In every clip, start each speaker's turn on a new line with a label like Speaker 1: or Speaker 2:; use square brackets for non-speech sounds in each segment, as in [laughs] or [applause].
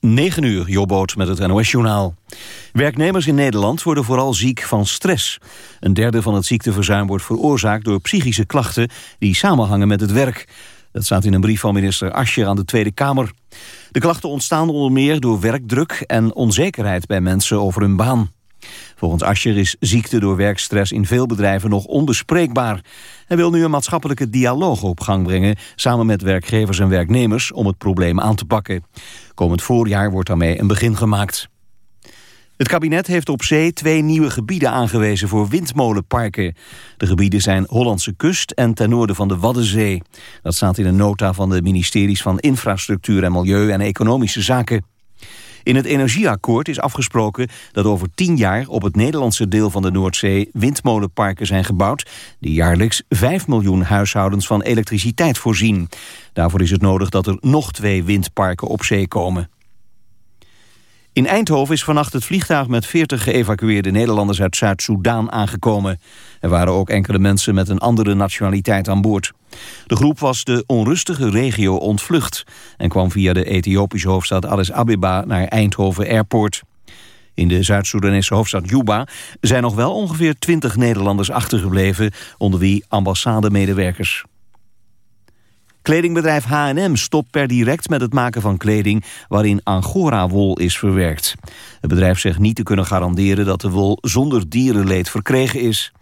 Speaker 1: 9 uur, Jobboot met het NOS-journaal. Werknemers in Nederland worden vooral ziek van stress. Een derde van het ziekteverzuim wordt veroorzaakt door psychische klachten... die samenhangen met het werk. Dat staat in een brief van minister Ascher aan de Tweede Kamer. De klachten ontstaan onder meer door werkdruk en onzekerheid bij mensen over hun baan. Volgens Ascher is ziekte door werkstress in veel bedrijven nog onbespreekbaar. Hij wil nu een maatschappelijke dialoog op gang brengen... samen met werkgevers en werknemers om het probleem aan te pakken. Komend voorjaar wordt daarmee een begin gemaakt. Het kabinet heeft op zee twee nieuwe gebieden aangewezen voor windmolenparken. De gebieden zijn Hollandse kust en ten noorden van de Waddenzee. Dat staat in een nota van de ministeries van Infrastructuur en Milieu en Economische Zaken. In het energieakkoord is afgesproken dat over tien jaar op het Nederlandse deel van de Noordzee windmolenparken zijn gebouwd die jaarlijks 5 miljoen huishoudens van elektriciteit voorzien. Daarvoor is het nodig dat er nog twee windparken op zee komen. In Eindhoven is vannacht het vliegtuig met 40 geëvacueerde Nederlanders uit Zuid-Soedan aangekomen. Er waren ook enkele mensen met een andere nationaliteit aan boord. De groep was de onrustige regio ontvlucht en kwam via de Ethiopische hoofdstad Addis Abeba naar Eindhoven Airport. In de Zuid-Soedanese hoofdstad Juba zijn nog wel ongeveer 20 Nederlanders achtergebleven, onder wie ambassademedewerkers. Kledingbedrijf H&M stopt per direct met het maken van kleding waarin Angora-wol is verwerkt. Het bedrijf zegt niet te kunnen garanderen dat de wol zonder dierenleed verkregen is.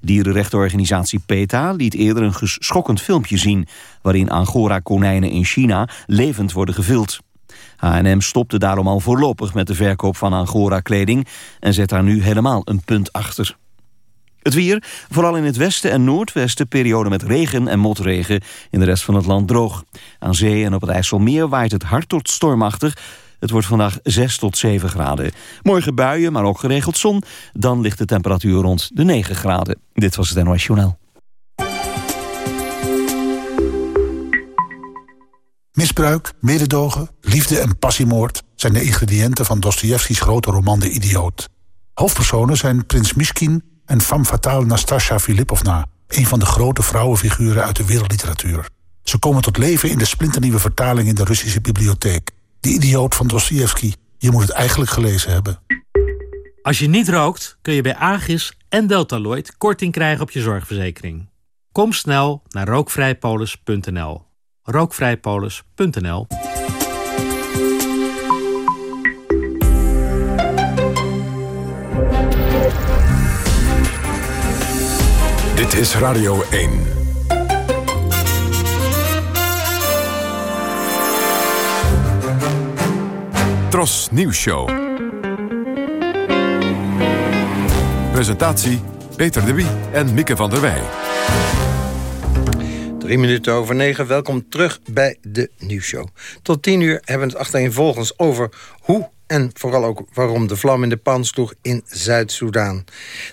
Speaker 1: Dierenrechtenorganisatie PETA liet eerder een schokkend filmpje zien... waarin Angora-konijnen in China levend worden gevild. H&M stopte daarom al voorlopig met de verkoop van Angora-kleding... en zet daar nu helemaal een punt achter. Het weer, vooral in het westen en noordwesten periode met regen en motregen. In de rest van het land droog. Aan zee en op het IJsselmeer waait het hard tot stormachtig. Het wordt vandaag 6 tot 7 graden. Morgen buien, maar ook geregeld zon. Dan ligt de temperatuur rond de 9 graden. Dit was het NOS Journaal.
Speaker 2: Misbruik, mededogen, liefde en passiemoord... zijn de ingrediënten van Dostojevskis grote roman De Idioot. Hoofdpersonen zijn prins Miskin en femme fatale Nastasja Filipovna... een van de grote vrouwenfiguren uit de wereldliteratuur. Ze komen tot leven in de splinternieuwe vertaling in de Russische bibliotheek. De idioot van Dostoevsky. Je moet het eigenlijk gelezen hebben.
Speaker 3: Als je niet rookt, kun je bij Agis en Deltaloid korting krijgen op je zorgverzekering. Kom snel naar rookvrijpolis.nl. rookvrijpolis.nl
Speaker 4: Dit is Radio 1. Tros Nieuws Show. Presentatie Peter de Wie en Mieke van der Wij.
Speaker 5: Drie minuten over negen, welkom terug bij de nieuwsshow. Tot tien uur hebben we het achtereenvolgens over hoe en vooral ook waarom de vlam in de pan sloeg in Zuid-Soedan.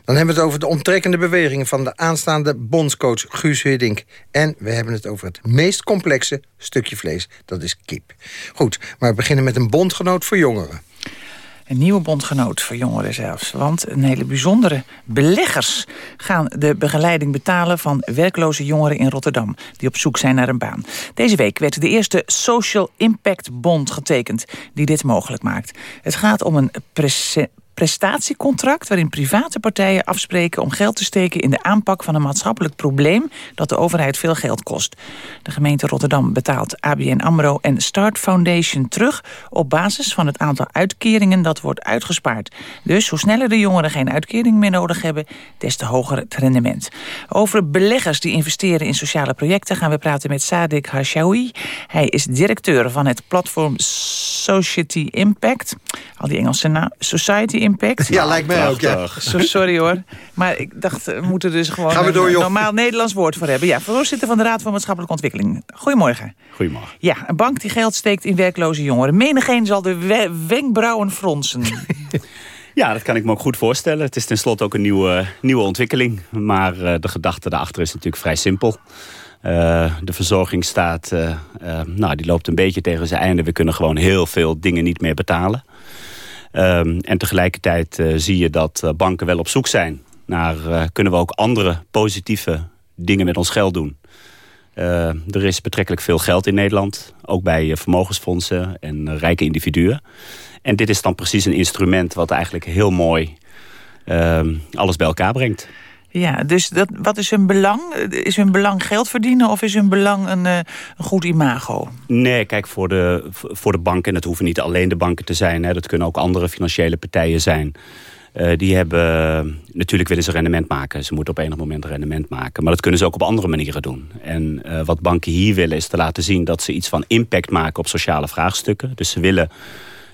Speaker 5: Dan hebben we het over de onttrekkende bewegingen... van de aanstaande bondscoach Guus Hiddink. En we hebben het over het meest complexe stukje vlees, dat is kip. Goed, maar we beginnen met een bondgenoot voor jongeren.
Speaker 6: Een nieuwe bondgenoot voor jongeren zelfs. Want een hele bijzondere beleggers gaan de begeleiding betalen... van werkloze jongeren in Rotterdam die op zoek zijn naar een baan. Deze week werd de eerste Social Impact Bond getekend... die dit mogelijk maakt. Het gaat om een prestatiecontract... waarin private partijen afspreken om geld te steken... in de aanpak van een maatschappelijk probleem... dat de overheid veel geld kost. De gemeente Rotterdam betaalt ABN AMRO en Start Foundation terug... op basis van het aantal uitkeringen dat wordt uitgespaard. Dus hoe sneller de jongeren geen uitkering meer nodig hebben... des te hoger het rendement. Over beleggers die investeren in sociale projecten... gaan we praten met Sadik Hashawi. Hij is directeur van het platform Society Impact. Al die Engelse naam. Society Impact.
Speaker 5: Ja, lijkt mij ook, ja.
Speaker 6: Sorry hoor. Maar ik dacht, we moeten dus gewoon een normaal Nederlands woord voor hebben. Ja, voorzitter van de Raad van Maatschappelijke Ontwikkeling. Goedemorgen.
Speaker 7: Goedemorgen.
Speaker 6: Ja, een bank die geld steekt in werkloze jongeren. Menigeen zal de wenkbrauwen fronsen. [laughs]
Speaker 7: Ja, dat kan ik me ook goed voorstellen. Het is tenslotte ook een nieuwe, nieuwe ontwikkeling. Maar uh, de gedachte daarachter is natuurlijk vrij simpel. Uh, de verzorgingsstaat uh, nou, die loopt een beetje tegen zijn einde. We kunnen gewoon heel veel dingen niet meer betalen. Um, en tegelijkertijd uh, zie je dat uh, banken wel op zoek zijn naar... Uh, kunnen we ook andere positieve dingen met ons geld doen. Er is betrekkelijk veel geld in Nederland. Ook bij vermogensfondsen en rijke individuen. En dit is dan precies een instrument wat eigenlijk heel mooi uh, alles bij elkaar brengt.
Speaker 6: Ja, dus dat, wat is hun belang? Is hun belang geld verdienen of is hun belang een, een goed imago?
Speaker 7: Nee, kijk, voor de, voor de banken, en het hoeven niet alleen de banken te zijn... Hè, dat kunnen ook andere financiële partijen zijn... Uh, die hebben, natuurlijk willen ze rendement maken. Ze moeten op enig moment rendement maken. Maar dat kunnen ze ook op andere manieren doen. En uh, wat banken hier willen is te laten zien dat ze iets van impact maken op sociale vraagstukken. Dus ze willen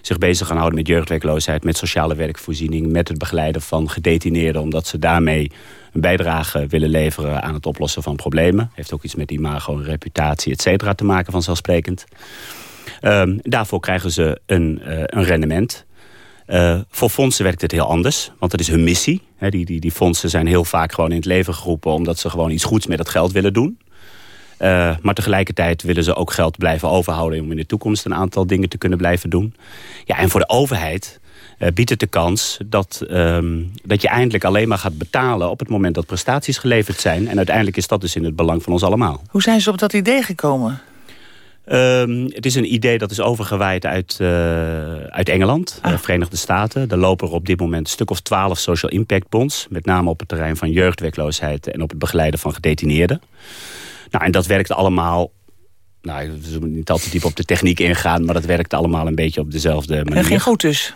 Speaker 7: zich bezig gaan houden met jeugdwerkloosheid... met sociale werkvoorziening, met het begeleiden van gedetineerden... omdat ze daarmee een bijdrage willen leveren aan het oplossen van problemen. Heeft ook iets met imago, reputatie, et cetera te maken vanzelfsprekend. Um, daarvoor krijgen ze een, uh, een rendement... Uh, voor fondsen werkt het heel anders, want dat is hun missie. Die, die, die fondsen zijn heel vaak gewoon in het leven geroepen... omdat ze gewoon iets goeds met het geld willen doen. Uh, maar tegelijkertijd willen ze ook geld blijven overhouden... om in de toekomst een aantal dingen te kunnen blijven doen. Ja, en voor de overheid biedt het de kans dat, um, dat je eindelijk alleen maar gaat betalen... op het moment dat prestaties geleverd zijn. En uiteindelijk is dat dus in het belang van ons allemaal.
Speaker 6: Hoe zijn ze op dat idee gekomen?
Speaker 7: Um, het is een idee dat is overgewaaid uit, uh, uit Engeland, ah. de Verenigde Staten. Er lopen er op dit moment een stuk of twaalf social impact bonds. Met name op het terrein van jeugdwerkloosheid en op het begeleiden van gedetineerden. Nou, en dat werkt allemaal... Nou, we zullen niet al te diep op de techniek ingaan... maar dat werkt allemaal een beetje op dezelfde manier.
Speaker 6: En geen goed dus?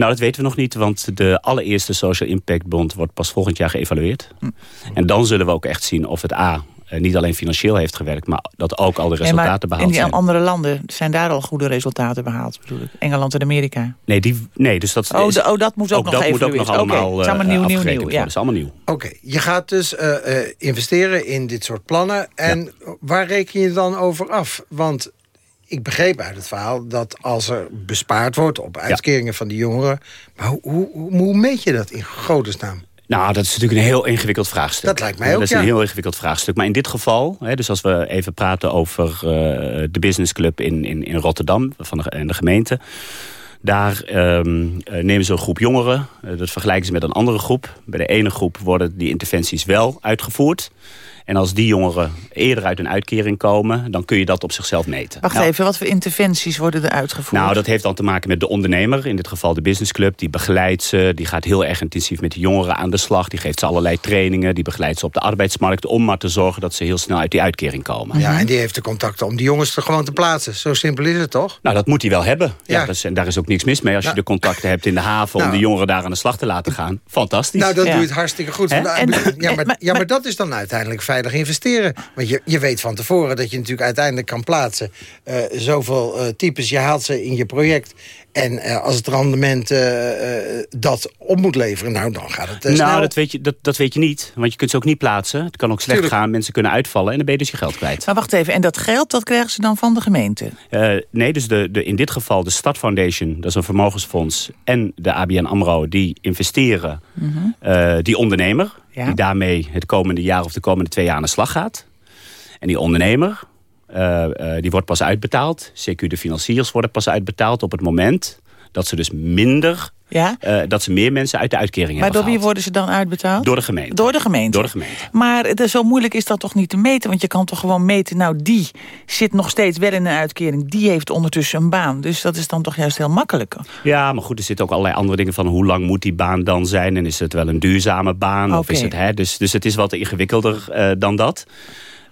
Speaker 7: Nou, dat weten we nog niet, want de allereerste Social Impact Bond wordt pas volgend jaar geëvalueerd. Hm. En dan zullen we ook echt zien of het A, eh, niet alleen financieel heeft gewerkt... maar dat ook al de resultaten nee, behaald
Speaker 6: zijn. in die andere landen zijn daar al goede resultaten behaald, bedoel ik? Engeland en Amerika?
Speaker 7: Nee, die, nee dus dat,
Speaker 6: oh, de, oh, dat moet ook, ook nog
Speaker 7: dat moet ook nog allemaal okay.
Speaker 6: Allemaal nieuw, nieuw, nieuw. Ja.
Speaker 7: Dat is allemaal nieuw.
Speaker 5: Oké, je gaat dus uh, uh, investeren in dit soort plannen. En ja. waar reken je dan over af? Want ik begreep uit het verhaal dat als er bespaard wordt... op uitkeringen ja. van die jongeren... maar hoe, hoe, hoe meet je dat in godesnaam?
Speaker 7: Nou, dat is natuurlijk een heel ingewikkeld vraagstuk.
Speaker 5: Dat lijkt mij ook,
Speaker 7: Dat is
Speaker 5: ja.
Speaker 7: een heel ingewikkeld vraagstuk. Maar in dit geval, hè, dus als we even praten over uh, de businessclub in, in, in Rotterdam... Van de, en de gemeente... Daar um, nemen ze een groep jongeren. Uh, dat vergelijken ze met een andere groep. Bij de ene groep worden die interventies wel uitgevoerd. En als die jongeren eerder uit een uitkering komen... dan kun je dat op zichzelf meten.
Speaker 6: Wacht
Speaker 7: nou,
Speaker 6: even, wat voor interventies worden er uitgevoerd?
Speaker 7: Nou, dat heeft dan te maken met de ondernemer. In dit geval de businessclub. Die begeleidt ze. Die gaat heel erg intensief met de jongeren aan de slag. Die geeft ze allerlei trainingen. Die begeleidt ze op de arbeidsmarkt. Om maar te zorgen dat ze heel snel uit die uitkering komen.
Speaker 5: Ja, en die heeft de contacten om die jongens er gewoon te plaatsen. Zo simpel is het toch?
Speaker 7: Nou, dat moet hij wel hebben. Ja. ja dat is, en daar is ook niks mis mee. Als nou, je de contacten hebt in de haven... Nou, om de jongeren daar aan de slag te laten gaan. Fantastisch.
Speaker 5: Nou, dat ja. doe je het hartstikke goed. En, en, ja, maar, ja, maar dat is dan uiteindelijk veilig investeren. Want je, je weet van tevoren dat je natuurlijk uiteindelijk kan plaatsen. Uh, zoveel uh, types, je haalt ze in je project. En uh, als het rendement dat op moet leveren, nou dan gaat het
Speaker 7: Nou,
Speaker 5: snel.
Speaker 7: dat weet, je, dat, dat weet je niet. Want je kunt ze ook niet plaatsen. Het kan ook slecht Tuurlijk. gaan, mensen kunnen uitvallen... en dan ben je dus je geld kwijt.
Speaker 6: Maar wacht even, en dat geld, dat krijgen ze dan van de gemeente?
Speaker 7: nee, dus de, de, in dit geval de Stad Foundation, dat is een vermogensfonds... en de ABN AMRO, die investeren mm -hmm. die ondernemer... Ja. die daarmee het komende jaar of de komende twee jaar aan de slag gaat. En die ondernemer, uh, uh, die wordt pas uitbetaald. CQ de financiers worden pas uitbetaald op het moment dat ze dus minder...
Speaker 6: Ja?
Speaker 7: Uh, dat ze meer mensen uit de uitkering
Speaker 6: maar
Speaker 7: hebben
Speaker 6: door wie worden ze dan uitbetaald?
Speaker 7: Door de gemeente.
Speaker 6: Door de gemeente.
Speaker 7: Door de gemeente.
Speaker 6: Maar zo moeilijk is dat toch niet te meten? Want je kan toch gewoon meten, nou die zit nog steeds wel in een uitkering. Die heeft ondertussen een baan. Dus dat is dan toch juist heel makkelijk.
Speaker 7: Ja, maar goed, er zitten ook allerlei andere dingen van... hoe lang moet die baan dan zijn? En is het wel een duurzame baan?
Speaker 6: Okay.
Speaker 7: Of is het, hè? Dus, dus het is wat ingewikkelder dan dat.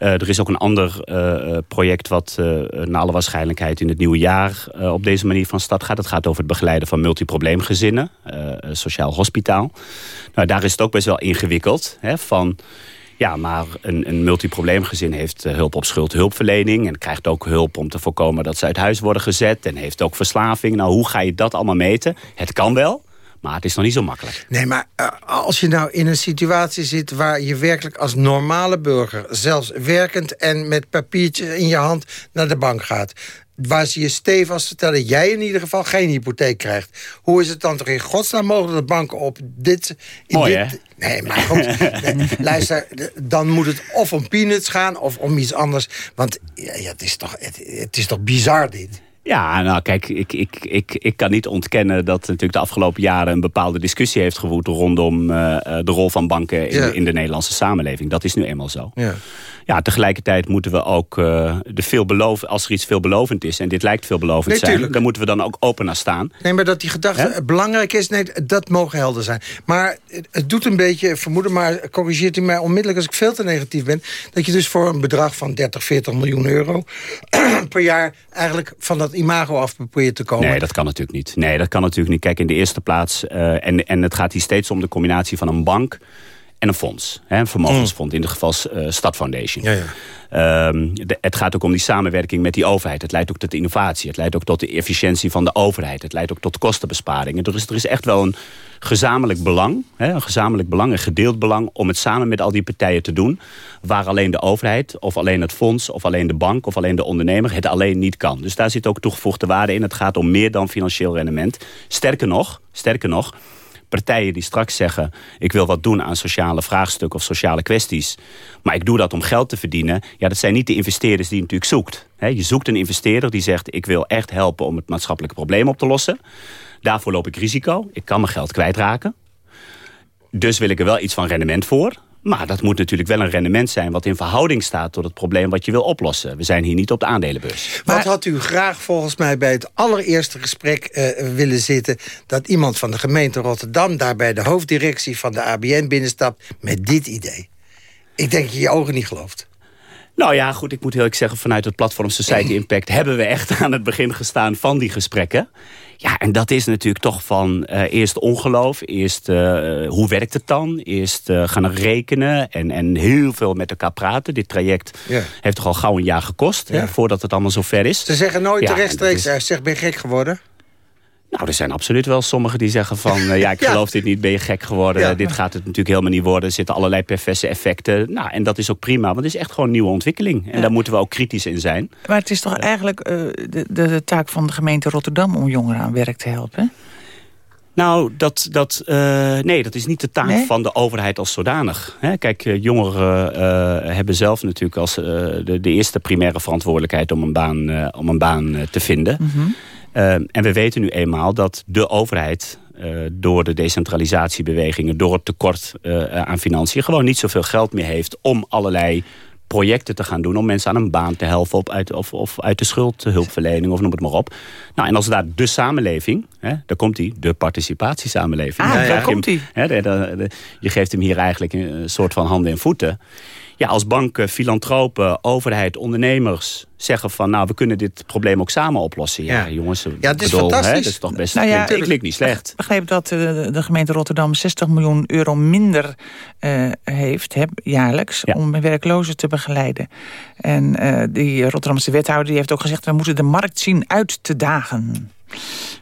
Speaker 7: Uh, er is ook een ander uh, project wat naar alle waarschijnlijkheid in het nieuwe jaar op deze manier van start gaat. Het gaat over het begeleiden van multiprobleemgezinnen, sociaal hospitaal. Nou, daar is het ook best wel ingewikkeld. Hè, van, ja, maar een, een multiprobleemgezin heeft hulp op schuldhulpverlening... en krijgt ook hulp om te voorkomen dat ze uit huis worden gezet... en heeft ook verslaving. Nou, hoe ga je dat allemaal meten? Het kan wel, maar het is nog niet zo makkelijk.
Speaker 5: Nee, maar uh, als je nou in een situatie zit... waar je werkelijk als normale burger... zelfs werkend en met papiertjes in je hand naar de bank gaat... waar ze je stevast vertellen... jij in ieder geval geen hypotheek krijgt. Hoe is het dan toch in godsnaam mogelijk dat banken op dit... In
Speaker 7: Mooi,
Speaker 5: dit, Nee, maar goed. nee, luister, dan moet het of om peanuts gaan... of om iets anders. Want ja, het, is toch, het, het is toch bizar dit?
Speaker 7: Ja, nou kijk, ik, ik, ik, ik kan niet ontkennen dat natuurlijk de afgelopen jaren een bepaalde discussie heeft gewoed rondom uh, de rol van banken in, ja. in, de Nederlandse samenleving. Dat is nu eenmaal zo.
Speaker 5: Ja.
Speaker 7: Ja, tegelijkertijd moeten we ook uh, de veelbelovend, als er iets veelbelovend is... en dit lijkt veelbelovend nee, zijn, tuurlijk. dan moeten we dan ook open naar staan.
Speaker 5: Nee, maar dat die gedachte belangrijk is, nee, dat mogen helder zijn. Maar het doet een beetje vermoeden, maar corrigeert u mij onmiddellijk... als ik veel te negatief ben, dat je dus voor een bedrag van 30, 40 miljoen euro... [clears throat] per jaar eigenlijk van dat imago af probeert te komen.
Speaker 7: Nee, dat kan natuurlijk niet. Nee, dat kan natuurlijk niet. Kijk, in de eerste plaats, uh, en, en het gaat hier steeds om de combinatie van een bank en een fonds. Hè, een vermogensfonds, in dit geval uh, Stad Foundation. Ja, ja. Um, de, het gaat ook om die samenwerking met die overheid. Het leidt ook tot innovatie. Het leidt ook tot de efficiëntie van de overheid. Het leidt ook tot kostenbesparingen. Er is, er is echt wel een gezamenlijk belang. Hè, een gezamenlijk belang, een gedeeld belang... om het samen met al die partijen te doen. Waar alleen de overheid, of alleen het fonds... of alleen de bank, of alleen de ondernemer het alleen niet kan. Dus daar zit ook toegevoegde waarde in. Het gaat om meer dan financieel rendement. Sterker nog, sterker nog partijen die straks zeggen... ik wil wat doen aan sociale vraagstukken of sociale kwesties... maar ik doe dat om geld te verdienen... ja, dat zijn niet de investeerders die je natuurlijk zoekt. je zoekt een investeerder die zegt... ik wil echt helpen om het maatschappelijke probleem op te lossen. Daarvoor loop ik risico. Ik kan mijn geld kwijtraken. Dus wil ik er wel iets van rendement voor. Maar dat moet natuurlijk wel een rendement zijn... wat in verhouding staat tot het probleem wat je wil oplossen. We zijn hier niet op de aandelenbeurs.
Speaker 5: Wat had u graag volgens mij bij het allereerste gesprek uh, willen zitten... dat iemand van de gemeente Rotterdam... daar bij de hoofddirectie van de ABN binnenstapt met dit idee? Ik denk dat je je ogen niet gelooft.
Speaker 7: Nou ja, goed, ik moet heel erg zeggen... vanuit het platform Society [clears throat] Impact hebben we echt aan het begin gestaan van die gesprekken. Ja, en dat is natuurlijk toch van uh, eerst ongeloof. Eerst uh, hoe werkt het dan? Eerst uh, gaan rekenen en, en heel veel met elkaar praten. Dit traject ja. heeft toch al gauw een jaar gekost... Ja. Hè, voordat het allemaal zo ver is.
Speaker 5: Ze zeggen nooit ja, rechtstreeks, is... zeg ben gek geworden?
Speaker 7: Nou, er zijn absoluut wel sommigen die zeggen van... Uh, ja, ik [laughs] geloof dit niet, ben je gek geworden. Ja. Dit gaat het natuurlijk helemaal niet worden. Er zitten allerlei perverse effecten. Nou, en dat is ook prima, want het is echt gewoon een nieuwe ontwikkeling. En ja. daar moeten we ook kritisch in zijn.
Speaker 6: Maar het is toch eigenlijk uh, de, de, de, taak van de gemeente Rotterdam... om jongeren aan werk te helpen?
Speaker 7: Nou, dat, dat, uh, nee, dat is niet de taak nee? van de overheid als zodanig. Hè? Kijk, jongeren uh, hebben zelf natuurlijk als de, de, eerste primaire verantwoordelijkheid... om een baan, om een baan te vinden. Mm -hmm. Uh, en we weten nu eenmaal dat de overheid uh, door de decentralisatiebewegingen... door het tekort uh, aan financiën... gewoon niet zoveel geld meer heeft om allerlei projecten te gaan doen... om mensen aan een baan te helpen op uit, of, of uit de schuldhulpverlening of noem het maar op. Nou, en als daar de samenleving, hè, daar komt die, de participatiesamenleving.
Speaker 6: Ah, daar ja, komt die.
Speaker 7: Je geeft hem hier eigenlijk een soort van handen en voeten ja, als banken, filantropen, overheid, ondernemers zeggen van... nou, we kunnen dit probleem ook samen oplossen. Ja, ja. jongens,
Speaker 5: ja, het is bedoel, fantastisch. Hè, dat
Speaker 7: is toch best, nou ja, klinkt, klinkt niet slecht.
Speaker 6: Ik begreep dat de, de, gemeente Rotterdam 60 miljoen euro minder uh, heeft heb, jaarlijks... Ja. om werklozen te begeleiden. En uh, die Rotterdamse wethouder die heeft ook gezegd... we moeten de markt zien uit te dagen.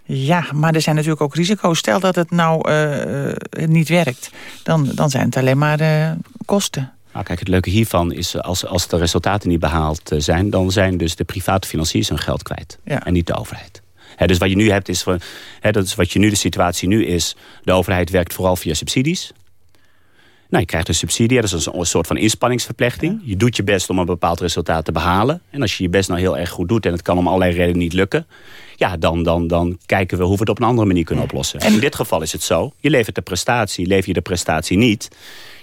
Speaker 6: Ja, maar er zijn natuurlijk ook risico's. Stel dat het nou uh, niet werkt, dan, dan zijn het alleen maar kosten.
Speaker 7: Nou, kijk, het leuke hiervan is, als, als de resultaten niet behaald eh, zijn... dan zijn dus de private financiers hun geld kwijt. Ja. En niet de overheid. He, dus wat je nu hebt is, he, dat is wat je nu de situatie nu is... de overheid werkt vooral via subsidies. Nou, je krijgt een subsidie, dat is een soort van inspanningsverplechting. Ja. Je doet je best om een bepaald resultaat te behalen. En als je je best nou heel erg goed doet... en het kan om allerlei redenen niet lukken... ja, dan, dan, dan kijken we hoe we het op een andere manier kunnen oplossen. En in dit geval is het zo, je levert de prestatie, lever je de prestatie niet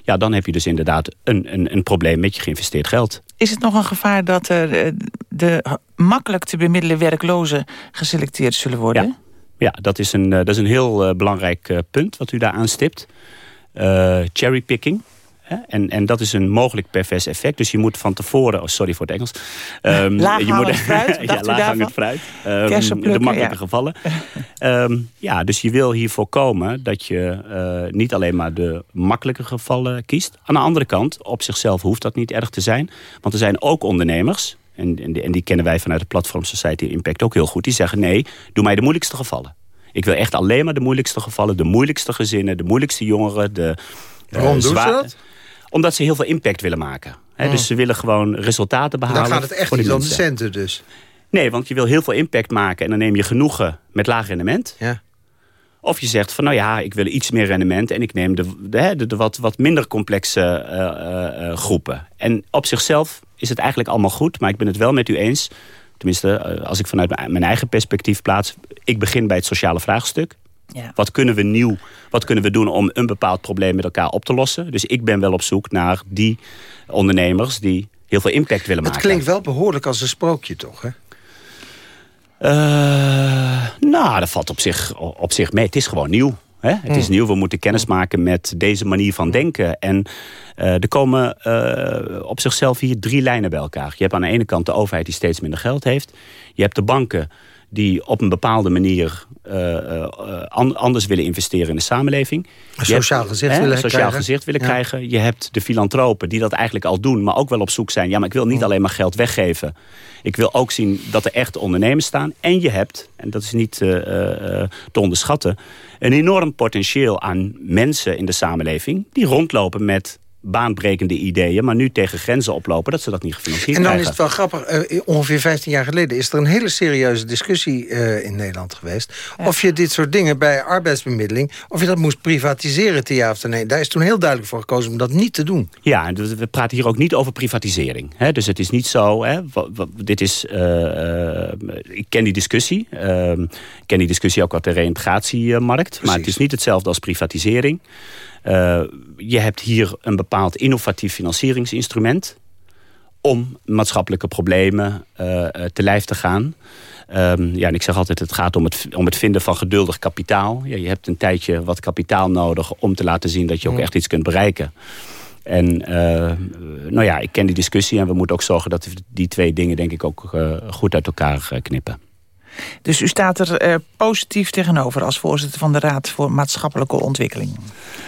Speaker 7: ja, dan heb je dus inderdaad een, een, een probleem met je geïnvesteerd geld.
Speaker 6: Is het nog een gevaar dat er de makkelijk te bemiddelen werklozen geselecteerd zullen worden?
Speaker 7: Ja, ja dat, is een, dat is een heel uh, belangrijk punt wat u daar aanstipt. Uh, cherrypicking. En, en dat is een mogelijk pervers effect. Dus je moet van tevoren... Oh, sorry voor het Engels.
Speaker 6: Um, je moet, fruit, [laughs]
Speaker 7: ja, laaghangend fruit. Um, de makkelijke ja. gevallen. um, [laughs] ja, dus je wil hier voorkomen dat je uh, niet alleen maar de makkelijke gevallen kiest. Aan de andere kant, op zichzelf hoeft dat niet erg te zijn. Want er zijn ook ondernemers... En, en, die, en die kennen wij vanuit de platform Society Impact ook heel goed. Die zeggen, nee, doe mij de moeilijkste gevallen. Ik wil echt alleen maar de moeilijkste gevallen. De moeilijkste gezinnen, de moeilijkste jongeren. De,
Speaker 5: Waarom uh, doen ze dat?
Speaker 7: Omdat ze heel veel impact willen maken. He, Dus ze willen gewoon resultaten behalen.
Speaker 5: Dan gaat het echt niet om de centen dus.
Speaker 7: Nee, want je wil heel veel impact maken... en dan neem je genoegen met laag rendement.
Speaker 5: Ja.
Speaker 7: Of je zegt van, nou ja, ik wil iets meer rendement... en ik neem de, de, de, de wat, wat minder complexe uh, uh, groepen. En op zichzelf is het eigenlijk allemaal goed... maar ik ben het wel met u eens... tenminste, als ik vanuit mijn eigen perspectief plaats... ik begin bij het sociale vraagstuk. Ja. Wat kunnen we nieuw, wat kunnen we doen om een bepaald probleem met elkaar op te lossen? Dus ik ben wel op zoek naar die ondernemers die heel veel impact willen maken.
Speaker 5: Het klinkt wel behoorlijk als een sprookje, toch? Hè?
Speaker 7: Uh, nou, dat valt op zich, op zich mee. Het is gewoon nieuw. Hè? Het is nieuw, we moeten kennis maken met deze manier van denken. En uh, er komen uh, op zichzelf hier drie lijnen bij elkaar. Je hebt aan de ene kant de overheid die steeds minder geld heeft. Je hebt de banken die op een bepaalde manier uh, uh, anders willen investeren in de samenleving.
Speaker 5: Een sociaal gezicht willen
Speaker 7: sociaal
Speaker 5: krijgen.
Speaker 7: gezicht willen krijgen. Je hebt de filantropen die dat eigenlijk al doen, maar ook wel op zoek zijn. Ja, maar ik wil niet alleen maar geld weggeven. Ik wil ook zien dat er echt ondernemers staan. En je hebt, en dat is niet uh, te onderschatten... een enorm potentieel aan mensen in de samenleving... die rondlopen met baanbrekende ideeën... maar nu tegen grenzen oplopen dat ze dat niet gefinancierd
Speaker 5: krijgen.
Speaker 7: En
Speaker 5: dan is het wel grappig, uh, ongeveer 15 jaar geleden... is er een hele serieuze discussie uh, in Nederland geweest... Ja. of je dit soort dingen bij arbeidsbemiddeling... of je dat moest privatiseren te ja of te nee. Daar is toen heel duidelijk voor gekozen om dat niet te doen.
Speaker 7: Ja, en we praten hier ook niet over privatisering. Hè? Dus het is niet zo... Hè, dit is, uh, ik ken die discussie. Ehm, ik ken die discussie ook uit de reïntegratiemarkt. Precies. Maar het is niet hetzelfde als privatisering... Uh, je hebt hier een bepaald innovatief financieringsinstrument... om maatschappelijke problemen uh, te lijf te gaan. Um, ja, en ik zeg altijd, het gaat om het, om het vinden van geduldig kapitaal. Ja, je hebt een tijdje wat kapitaal nodig om te laten zien... dat je ook echt iets kunt bereiken. En uh, nou ja, ik ken die discussie en we moeten ook zorgen... dat we die twee dingen denk ik ook uh, goed uit elkaar knippen.
Speaker 6: Dus u staat er uh, positief tegenover als voorzitter van de Raad voor Maatschappelijke Ontwikkeling.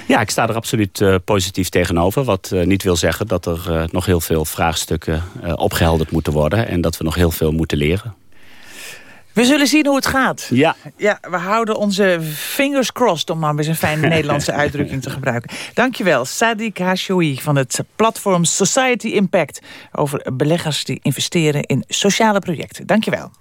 Speaker 7: Ja, ik sta er absoluut uh, positief tegenover. Wat uh, niet wil zeggen dat er nog heel veel vraagstukken opgehelderd moeten worden. En dat we nog heel veel moeten leren.
Speaker 6: We zullen zien hoe het gaat.
Speaker 7: Ja.
Speaker 6: ja we houden onze fingers crossed, om maar eens een fijne [laughs] Nederlandse uitdrukking te gebruiken. Dankjewel, Sadiq Hashoui van het platform Society Impact... over beleggers die investeren in sociale projecten. Dankjewel.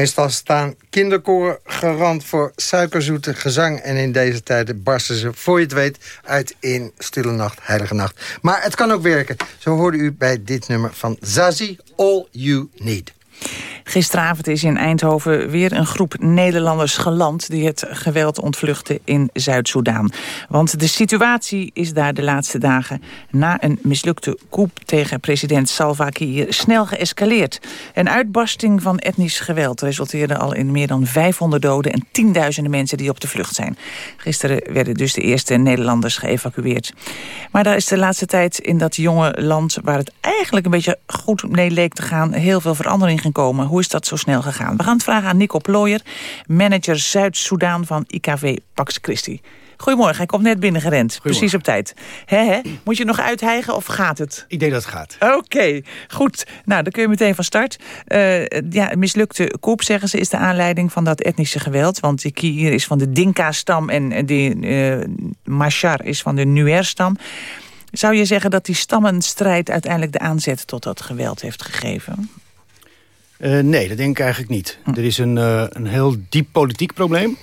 Speaker 5: Meestal staan kinderkoren garant voor suikerzoete gezang... en in deze tijden barsten ze, voor je het weet, uit in Stille Nacht, Heilige Nacht. Maar het kan ook werken. Zo hoorde u bij dit nummer van Zazie, All You Need.
Speaker 6: Gisteravond is in Eindhoven weer een groep Nederlanders geland... die het geweld ontvluchten in Zuid-Soedan. Want de situatie is daar de laatste dagen... na een mislukte coup tegen president Salva Kiir snel geëscaleerd. Een uitbarsting van etnisch geweld resulteerde al in meer dan 500 doden... en tienduizenden mensen die op de vlucht zijn. Gisteren werden dus de eerste Nederlanders geëvacueerd. Maar daar is de laatste tijd in dat jonge land... waar het eigenlijk een beetje goed mee leek te gaan... heel veel verandering gekomen. Hoe is dat zo snel gegaan? We gaan het vragen aan Nico Plooyer, manager Zuid-Soedan van IKV Pax Christi. Goedemorgen, hij komt net binnengerend. Precies op tijd. He, Moet je nog uithijgen of gaat het?
Speaker 8: Ik denk dat het gaat.
Speaker 6: Oké, goed. Nou, dan kun je meteen van start. Uh, ja, mislukte koep, zeggen ze, is de aanleiding van dat etnische geweld. Want die Kier is van de Dinka-stam en de uh, Machar is van de Nuer-stam. Zou je zeggen dat die stammenstrijd uiteindelijk de aanzet tot dat geweld heeft gegeven?
Speaker 8: Uh, nee, dat denk ik eigenlijk niet. Hm. Er is een, uh, een heel diep politiek probleem.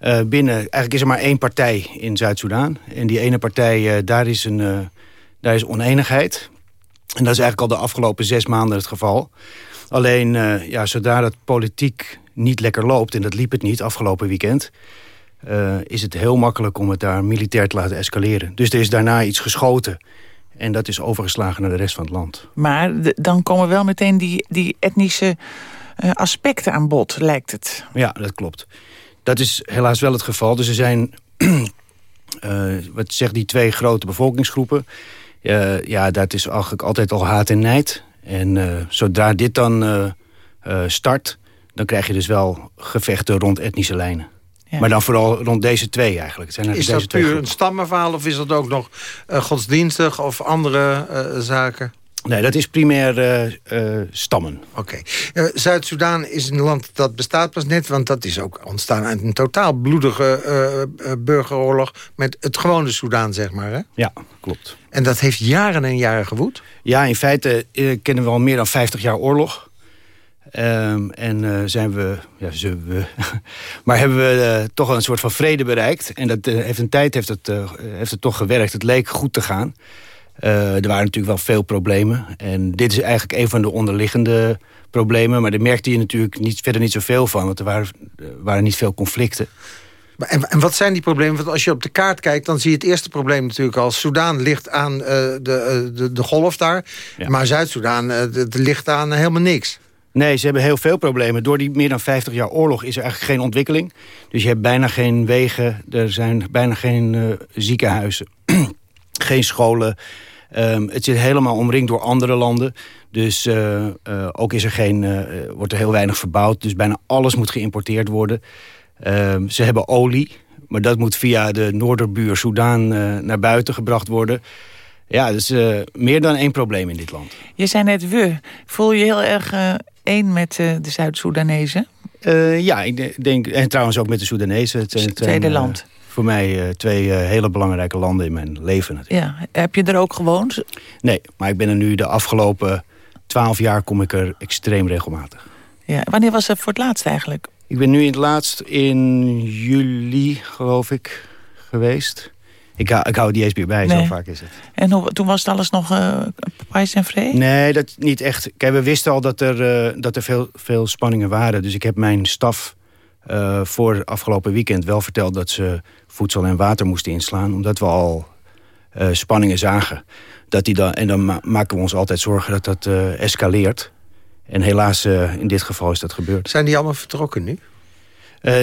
Speaker 8: Uh, binnen, eigenlijk is er maar één partij in Zuid-Soedan. En die ene partij, daar, is een, daar is oneenigheid. En dat is eigenlijk al de afgelopen zes maanden het geval. Alleen, ja, zodra dat politiek niet lekker loopt... en dat liep het niet afgelopen weekend... is het heel makkelijk om het daar militair te laten escaleren. Dus er is daarna iets geschoten... En dat is overgeslagen naar de rest van het land.
Speaker 6: Maar dan komen wel meteen die, die etnische uh, aspecten aan bod, lijkt het.
Speaker 8: Ja, dat klopt. Dat is helaas wel het geval. Dus er zijn, uh, [clears throat] wat zegt die twee grote bevolkingsgroepen... Uh, ja, dat is eigenlijk altijd al haat en nijd. En zodra dit dan start, dan krijg je dus wel gevechten rond etnische lijnen. Maar dan vooral rond deze twee eigenlijk.
Speaker 5: zijn is dat puur een stammenverhaal of is dat ook nog uh, godsdienstig of andere uh, zaken?
Speaker 8: Nee, dat is primair uh, stammen.
Speaker 5: Oké. Zuid-Soedan is een land dat bestaat pas net... want dat is ook ontstaan uit een totaal bloedige burgeroorlog... met het gewone Soedan, zeg maar, hè?
Speaker 8: Ja, klopt.
Speaker 5: En dat heeft jaren en jaren gewoed?
Speaker 8: Ja, in feite kennen we al meer dan 50 jaar oorlog... Um, en uh, zijn we, ja, we [laughs] maar hebben we uh, toch een soort van vrede bereikt. En dat uh, heeft een tijd heeft het, heeft het toch gewerkt. Het leek goed te gaan. er waren natuurlijk wel veel problemen. En dit is eigenlijk een van de onderliggende problemen. Maar daar merkte je natuurlijk niet, verder niet zoveel van. Want er waren, waren niet veel conflicten.
Speaker 5: En, en, wat zijn die problemen? Want als je op de kaart kijkt, dan zie je het eerste probleem natuurlijk al. Soudaan ligt aan de, de, de golf daar. Ja. Maar Zuid-Soedan ligt aan helemaal niks.
Speaker 8: Nee, ze hebben heel veel problemen. Door die meer dan 50 jaar oorlog is er eigenlijk geen ontwikkeling. Dus je hebt bijna geen wegen, er zijn bijna geen uh, ziekenhuizen, [clears throat] geen scholen. Um, het zit helemaal omringd door andere landen. Dus uh, uh, ook is er geen, wordt er heel weinig verbouwd. Dus bijna alles moet geïmporteerd worden. Um, ze hebben olie, maar dat moet via de noorderbuur Soudaan naar buiten gebracht worden. Ja, dus meer dan één probleem in dit land.
Speaker 6: Je zei net we. Voel je heel erg één met uh, de Zuid-Soedanezen?
Speaker 8: Uh, ja, ik denk, en trouwens ook met de Soedanezen. Het,
Speaker 6: het tweede uh, land.
Speaker 8: Voor mij twee hele belangrijke landen in mijn leven. Natuurlijk.
Speaker 6: Ja. Heb je er ook gewoond?
Speaker 8: Nee, maar ik ben er nu de afgelopen twaalf jaar kom ik er extreem regelmatig.
Speaker 6: Ja. Wanneer was het voor het laatst eigenlijk?
Speaker 8: Ik ben nu in het laatst in juli, geloof ik, geweest. Ik hou, ik hou het niet eens meer bij, zo vaak is het.
Speaker 6: En hoe, toen was het alles nog uh, prijs en vree?
Speaker 8: Nee, dat niet echt. Kijk, we wisten al dat er, uh, dat er veel, veel spanningen waren. Dus ik heb mijn staf uh, voor afgelopen weekend wel verteld... dat ze voedsel en water moesten inslaan. Omdat we al spanningen zagen. Dat die dan, en dan ma maken we ons altijd zorgen dat dat escaleert. En helaas, in dit geval is dat gebeurd.
Speaker 5: Zijn die allemaal vertrokken nu?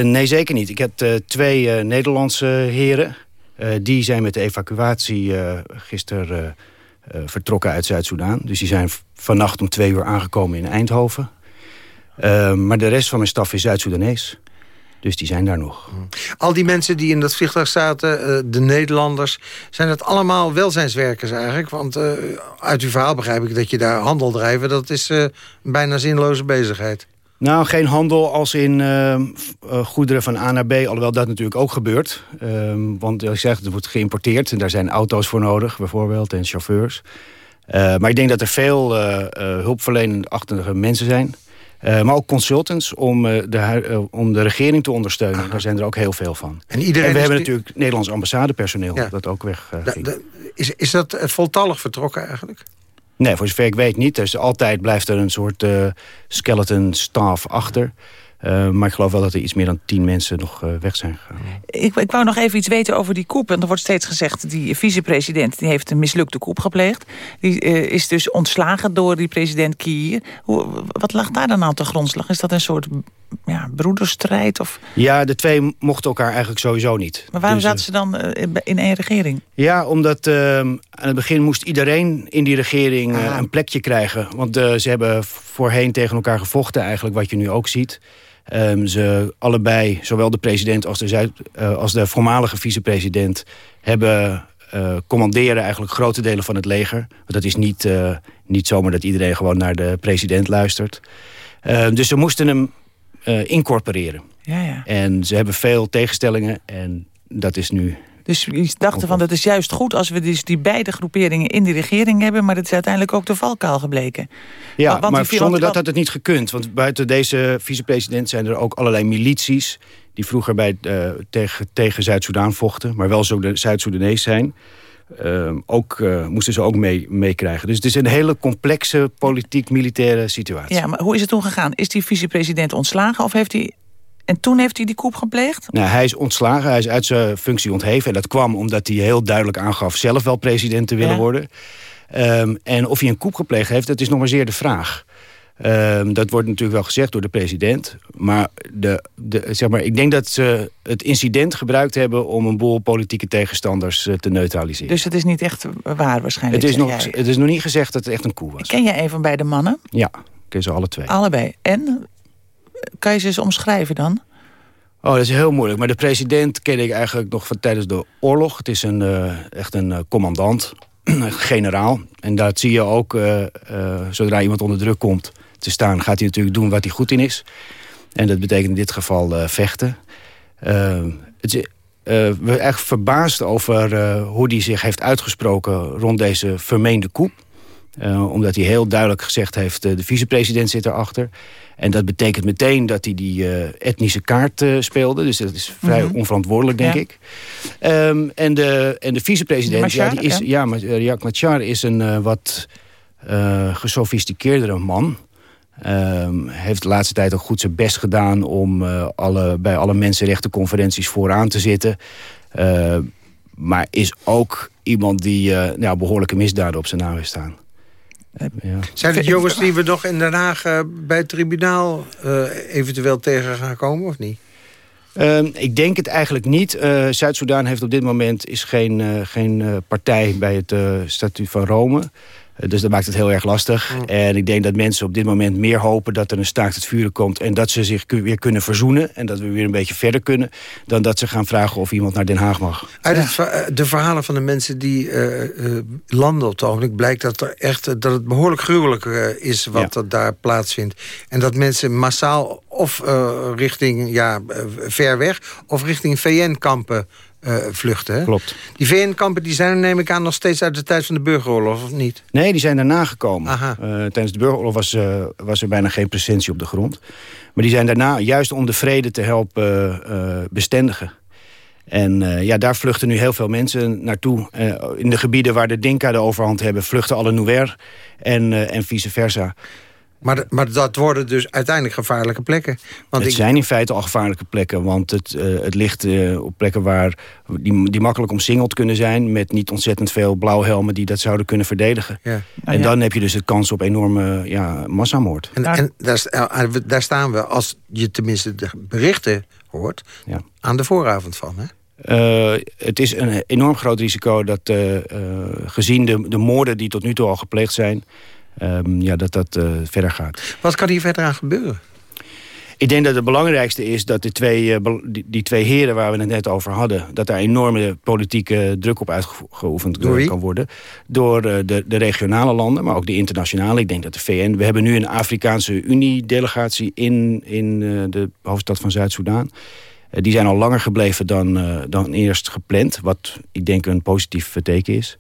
Speaker 8: nee, zeker niet. Ik heb twee Nederlandse heren... Eh, die zijn met de evacuatie uh, gisteren uh, vertrokken uit Zuid-Soedan. Dus die zijn vannacht om twee uur aangekomen in Eindhoven. maar de rest van mijn staf is Zuid-Soedanees. Dus die zijn daar nog. Mm.
Speaker 5: Al die mensen die in dat vliegtuig zaten, de Nederlanders... zijn dat allemaal welzijnswerkers eigenlijk? Want uit uw verhaal begrijp ik dat je daar handel drijven... dat is bijna zinloze bezigheid.
Speaker 8: Nou, geen handel als in uh, goederen van A naar B, alhoewel dat natuurlijk ook gebeurt. Uh, want ik zeg, er wordt geïmporteerd en daar zijn auto's voor nodig, bijvoorbeeld, en chauffeurs. Uh, maar ik denk dat er veel uh, hulpverlenende mensen zijn. Uh, maar ook consultants om, uh, de, uh, om de regering te ondersteunen. Aha. Daar zijn er ook heel veel van. En, iedereen en we hebben natuurlijk Nederlands ambassadepersoneel ja. dat ook weg ging.
Speaker 5: Is, is dat voltallig vertrokken eigenlijk?
Speaker 8: Nee, voor zover ik weet niet. Dus altijd blijft er een soort skeleton staff achter. Uh, maar ik geloof wel dat er iets meer dan tien mensen nog uh, weg zijn gegaan.
Speaker 6: Ik, ik wou nog even iets weten over die koep. En er wordt steeds gezegd, die vicepresident die heeft een mislukte koep gepleegd. Die uh, is dus ontslagen door die president Kier. Hoe, wat lag daar dan aan te grondslag? Is dat een soort ja, broederstrijd? Of...
Speaker 8: Ja, de twee mochten elkaar eigenlijk sowieso niet.
Speaker 6: Maar waarom dus, zaten ze dan in één regering?
Speaker 8: Ja, omdat ehm, aan het begin moest iedereen in die regering ah. een plekje krijgen. Want ze hebben voorheen tegen elkaar gevochten eigenlijk, wat je nu ook ziet. Um, ze allebei, zowel de president als de, Zuid, als de voormalige vicepresident... hebben uh, commanderen eigenlijk grote delen van het leger. Want dat is niet, uh, niet zomaar dat iedereen gewoon naar de president luistert. Uh, dus ze moesten hem incorporeren.
Speaker 6: Ja, ja.
Speaker 8: En ze hebben veel tegenstellingen en dat is nu
Speaker 6: dus je dachten van dat is juist goed als we dus die beide groeperingen in die regering hebben. Maar dat is uiteindelijk ook de valkuil gebleken.
Speaker 8: Ja, want, maar zonder dat had het niet gekund. Want buiten deze vicepresident zijn er ook allerlei milities... die vroeger bij, uh, tegen, tegen Zuid-Soedan vochten, maar wel Zuid-Soedanees zijn... Uh, ook, uh, moesten ze ook meekrijgen. dus het is een hele complexe politiek-militaire situatie.
Speaker 6: Ja, maar hoe is het toen gegaan? Is die vicepresident ontslagen of heeft hij en toen heeft hij die koep gepleegd?
Speaker 8: Nou, hij is ontslagen, hij is uit zijn functie ontheven. En dat kwam omdat hij heel duidelijk aangaf zelf wel president te willen worden. Um, en of hij een koep gepleegd heeft, dat is nog maar zeer de vraag. Um, dat wordt natuurlijk wel gezegd door de president. Maar, de, de, zeg maar ik denk dat ze het incident gebruikt hebben... om een boel politieke tegenstanders uh, te neutraliseren.
Speaker 6: Dus het is niet echt waar waarschijnlijk,
Speaker 8: het is, nog, het is nog niet gezegd dat het echt een koe was.
Speaker 6: Ken jij een van beide mannen?
Speaker 8: Ja, ik ken ze alle twee.
Speaker 6: Allebei. En kan je ze eens omschrijven dan?
Speaker 8: Oh, dat is heel moeilijk. Maar de president ken ik eigenlijk nog van tijdens de oorlog. Het is een, uh, echt een uh, commandant, [clears throat] een generaal. En dat zie je ook, zodra iemand onder druk komt te staan... gaat hij natuurlijk doen wat hij goed in is. En dat betekent in dit geval vechten. het is, we zijn echt verbaasd over hoe hij zich heeft uitgesproken... rond deze vermeende coup. omdat hij heel duidelijk gezegd heeft... de vicepresident zit erachter... En dat betekent meteen dat hij die uh, etnische kaart uh, speelde. Dus dat is vrij mm -hmm. onverantwoordelijk, denk ja. ik. Um, en de, en de vicepresident, ja, die is, ja. ja, maar Riak Machar is een uh, wat gesofisticeerdere man. Um, heeft de laatste tijd ook goed zijn best gedaan... om alle, bij alle mensenrechtenconferenties vooraan te zitten. maar is ook iemand die nou, behoorlijke misdaden op zijn naam heeft staan.
Speaker 5: Ja. Zijn het jongens die we nog in Den Haag uh, bij het tribunaal uh, eventueel tegen gaan komen of niet?
Speaker 8: Uh, ik denk het eigenlijk niet. Uh, Zuid-Soedan heeft op dit moment is geen, geen partij bij het statuut van Rome. Dus dat maakt het heel erg lastig. Mm. En ik denk dat mensen op dit moment meer hopen dat er een staakt het vuren komt... en dat ze zich weer kunnen verzoenen en dat we weer een beetje verder kunnen... dan dat ze gaan vragen of iemand naar Den Haag mag.
Speaker 5: Uit eh, de verhalen van de mensen die uh, uh, landen op het ogenblik... blijkt dat, er echt, dat het behoorlijk gruwelijk is wat ja. daar plaatsvindt. En dat mensen massaal of richting ja, ver weg... of richting VN-kampen uh, vluchten. Hè?
Speaker 8: Klopt.
Speaker 5: Die VN-kampen die zijn neem ik aan nog steeds uit de tijd van de burgeroorlog, of niet?
Speaker 8: Nee, die zijn daarna gekomen. Uh, tijdens de burgeroorlog was, uh, was er bijna geen presentie op de grond. Maar die zijn daarna juist om de vrede te helpen bestendigen. En ja, daar vluchten nu heel veel mensen naartoe. in de gebieden waar de Dinka de overhand hebben... vluchten alle Nouer en, en vice versa.
Speaker 5: Maar, maar dat worden dus uiteindelijk gevaarlijke plekken.
Speaker 8: Want het zijn in feite al gevaarlijke plekken. Want het, uh, het ligt uh, op plekken waar die, die makkelijk omsingeld kunnen zijn... met niet ontzettend veel blauwhelmen die dat zouden kunnen verdedigen. Ja. En ja. dan heb je dus de kans op enorme ja, massamoord.
Speaker 5: En, en daar, eh, daar, staan we, als je tenminste de berichten hoort... Ja. aan de vooravond van, hè?
Speaker 8: Uh, het is een enorm groot risico dat uh, uh, gezien de, de moorden die tot nu toe al gepleegd zijn um, ja, dat dat uh, verder gaat.
Speaker 5: Wat kan hier verder aan gebeuren?
Speaker 8: Ik denk dat het belangrijkste is dat de twee, uh, die, die, twee heren waar we het net over hadden... dat daar enorme politieke druk op uitgeoefend kan worden. Door de, de, regionale landen, maar ook de internationale. Ik denk dat de VN... We hebben nu een Afrikaanse Unie-delegatie in, in de hoofdstad van Zuid-Soedan. die zijn al langer gebleven dan, dan eerst gepland. Wat ik denk een positief teken is.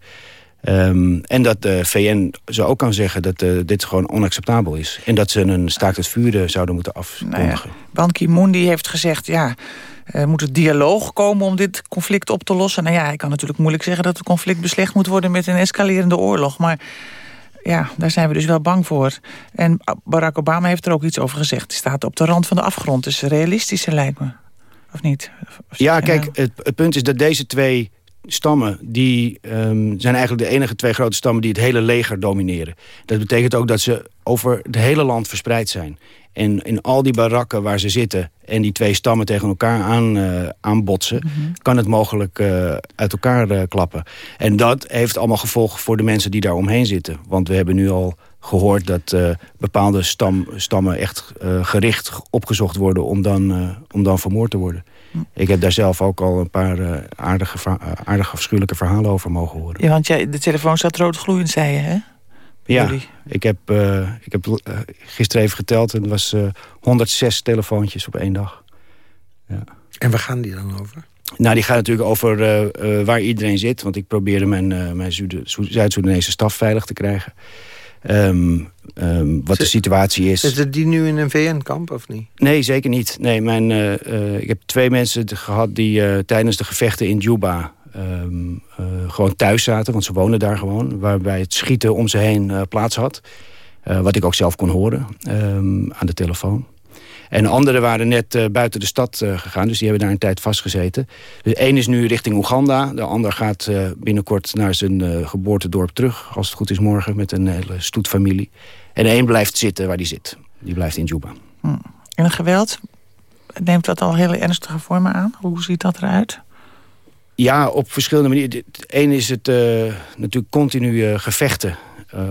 Speaker 8: Ehm, en dat de VN zo ook kan zeggen dat uh, dit gewoon onacceptabel is. En dat ze een staakt het vuren zouden moeten afkondigen. Nou ja,
Speaker 6: Ban Ki-moon heeft gezegd... ja, er moet een dialoog komen om dit conflict op te lossen. Nou ja, hij kan natuurlijk moeilijk zeggen dat het conflict beslecht moet worden... met een escalerende oorlog, maar ja, daar zijn we dus wel bang voor. En Barack Obama heeft er ook iets over gezegd. Hij staat op de rand van de afgrond, dus realistische lijkt me. Of niet?
Speaker 8: ja, kijk, het, het, punt is dat deze twee stammen... die um, zijn eigenlijk de enige twee grote stammen... die het hele leger domineren. Dat betekent ook dat ze over het hele land verspreid zijn. En in al die barakken waar ze zitten... en die twee stammen tegen elkaar aan, uh, aanbotsen... Mhm. kan het mogelijk uh, uit elkaar uh, klappen. En dat heeft allemaal gevolgen voor de mensen die daar omheen zitten. Want we hebben nu al gehoord dat bepaalde stam, stammen... echt gericht opgezocht worden om dan, om dan vermoord te worden. Ik heb daar zelf ook al een paar uh, aardige, aardige afschuwelijke verhalen over mogen horen.
Speaker 6: Ja, want jij, de telefoon staat roodgloeiend, zei je, hè?
Speaker 8: ja, ik heb, uh, ik heb uh, gisteren even geteld en het was 106 telefoontjes op één dag.
Speaker 5: Ja. En waar gaan die dan over?
Speaker 8: Nou, die gaan natuurlijk over waar iedereen zit. Want ik probeerde mijn, mijn Zuid-Soedanese staf veilig te krijgen. Um, um, wat de situatie is.
Speaker 5: Zitten die nu in een VN-kamp of niet?
Speaker 8: Nee, zeker niet. Nee, mijn, uh, uh, ik heb twee mensen gehad die uh, tijdens de gevechten in Juba... Um, gewoon thuis zaten, want ze wonen daar gewoon. Waarbij het schieten om ze heen plaats had. wat ik ook zelf kon horen aan de telefoon. En anderen waren net uh, buiten de stad uh, gegaan. Dus die hebben daar een tijd vastgezeten. De een is nu richting Oeganda. De ander gaat uh, binnenkort naar zijn geboortedorp terug. Als het goed is morgen met een hele stoetfamilie. En een blijft zitten waar die zit. Die blijft in Juba. Hm.
Speaker 6: En het geweld, neemt dat al hele ernstige vormen aan? Hoe ziet dat eruit?
Speaker 8: Ja, op verschillende manieren. Eén is het natuurlijk continu gevechten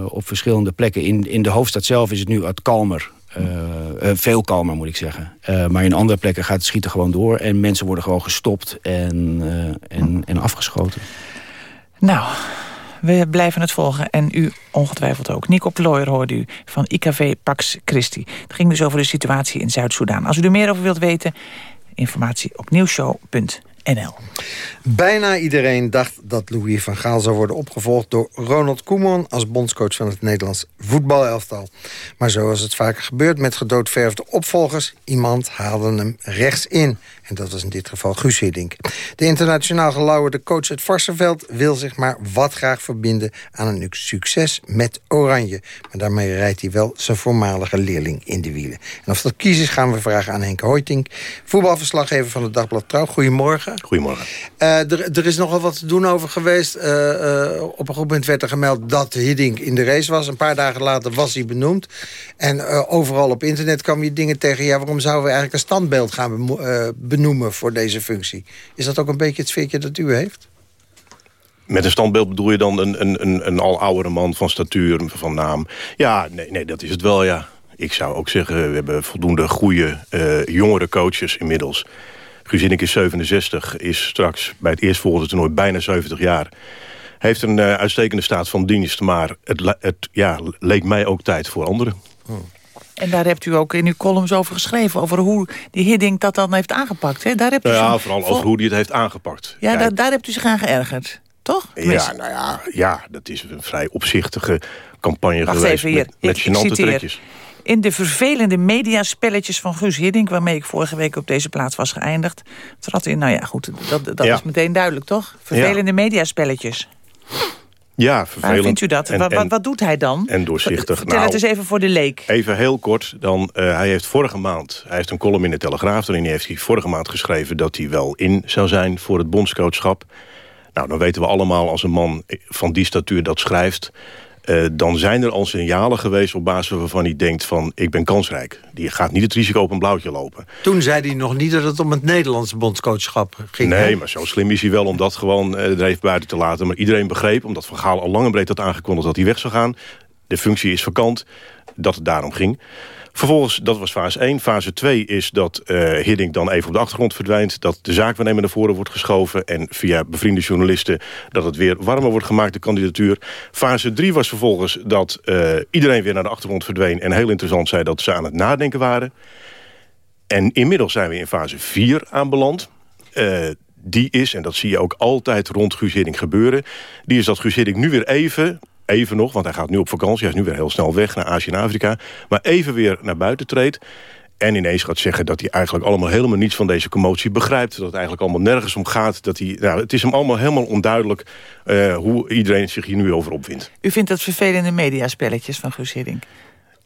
Speaker 8: op verschillende plekken. In, in de hoofdstad zelf is het nu wat kalmer. Uh, veel kalmer moet ik zeggen. Uh, maar in andere plekken gaat het schieten gewoon door. En mensen worden gewoon gestopt en, en, en afgeschoten.
Speaker 6: Nou, we blijven het volgen. En u ongetwijfeld ook. Nico Plooyer hoorde u van IKV Pax Christi. Het ging dus over de situatie in Zuid-Soedan. Als u er meer over wilt weten, informatie op nieuwshow.nl.
Speaker 5: Bijna iedereen dacht dat Louis van Gaal zou worden opgevolgd... door Ronald Koeman als bondscoach van het Nederlands voetbalelftal. Maar zoals het vaker gebeurt met gedoodverfde opvolgers... iemand haalde hem rechts in. En dat was in dit geval Guus Hiddink. De internationaal gelauwerde coach uit Varsenveld... wil zich maar wat graag verbinden aan een succes met Oranje. Maar daarmee rijdt hij wel zijn voormalige leerling in de wielen. En of dat kies is, gaan we vragen aan Henk Hoytink... voetbalverslaggever van het Dagblad Trouw. Goedemorgen.
Speaker 9: Goedemorgen.
Speaker 5: Uh, er, er, is nogal wat te doen over geweest. Uh, uh, op een goed moment werd er gemeld dat Hiddink in de race was. Een paar dagen later was hij benoemd. En overal op internet kwam je dingen tegen... ja, waarom zouden we eigenlijk een standbeeld gaan benoemen? Benoemen voor deze functie. Is dat ook een beetje het sfeertje dat u heeft?
Speaker 9: Met een standbeeld bedoel je dan een, een, een, een al oudere man van statuur, van naam? Ja, nee, nee, dat is het wel, ja. Ik zou ook zeggen, we hebben voldoende goede uh, jongere coaches inmiddels. Guzinik is 67, is straks bij het eerstvolgende toernooi bijna 70 jaar. Heeft een uh, uitstekende staat van dienst, maar het, het ja, leek mij ook tijd voor anderen. Oh.
Speaker 6: En daar hebt u ook in uw columns over geschreven... over hoe die Hiddink dat dan heeft aangepakt. Hè? Daar hebt
Speaker 9: u ja, vooral over hoe hij het heeft aangepakt.
Speaker 6: Ja, daar, daar hebt u zich aan geërgerd, toch?
Speaker 9: Ja, nou ja, ja, dat is een vrij opzichtige campagne Wacht geweest... Even hier. met, met trekjes.
Speaker 6: In de vervelende mediaspelletjes van Guus Hiddink... waarmee ik vorige week op deze plaats was geëindigd... trad in, nou ja, goed, dat, dat is meteen duidelijk, toch? Vervelende ja. mediaspelletjes.
Speaker 9: Ja, vervelend. Waar
Speaker 6: vindt u dat? En, wat, wat, doet hij dan?
Speaker 9: En doorzichtig.
Speaker 6: Vertel nou, het eens even voor de leek.
Speaker 9: Even heel kort. Dan, uh, hij heeft vorige maand, hij heeft een column in de Telegraaf... daarin heeft hij vorige maand geschreven dat hij wel in zou zijn voor het bondscoachschap. Nou, dan weten we allemaal als een man van die statuur dat schrijft... Uh, dan zijn er al signalen geweest op basis waarvan hij denkt van... ik ben kansrijk. Die gaat niet het risico op een blauwtje lopen.
Speaker 5: Toen zei hij nog niet dat het om het Nederlandse bondscoachschap ging.
Speaker 9: Nee, maar zo slim is hij wel om dat gewoon uh, er even buiten te laten. Maar iedereen begreep, omdat Van Gaal al lang en breed had aangekondigd... dat hij weg zou gaan. De functie is vakant, dat het daarom ging. Vervolgens, dat was fase 1. Fase 2 is dat uh, Hiddink dan even op de achtergrond verdwijnt. Dat de zaakwaarnemer naar voren wordt geschoven. En via bevriende journalisten dat het weer warmer wordt gemaakt, de kandidatuur. Fase 3 was vervolgens dat uh, iedereen weer naar de achtergrond verdween. En heel interessant zei dat ze aan het nadenken waren. En inmiddels zijn we in fase 4 aanbeland. Uh, die is, en dat zie je ook altijd rond Guus Hiddink gebeuren... die is dat Guus Hiddink nu weer even even nog, want hij gaat nu op vakantie. Hij is nu weer heel snel weg naar Azië en Afrika. Maar even weer naar buiten treedt. En ineens gaat zeggen dat hij eigenlijk allemaal helemaal niets van deze commotie begrijpt. Dat het eigenlijk allemaal nergens om gaat. Dat hij, nou, het is hem allemaal helemaal onduidelijk uh, hoe iedereen zich hier nu over opwindt.
Speaker 6: U vindt dat vervelende mediaspelletjes van Guus Hiddink?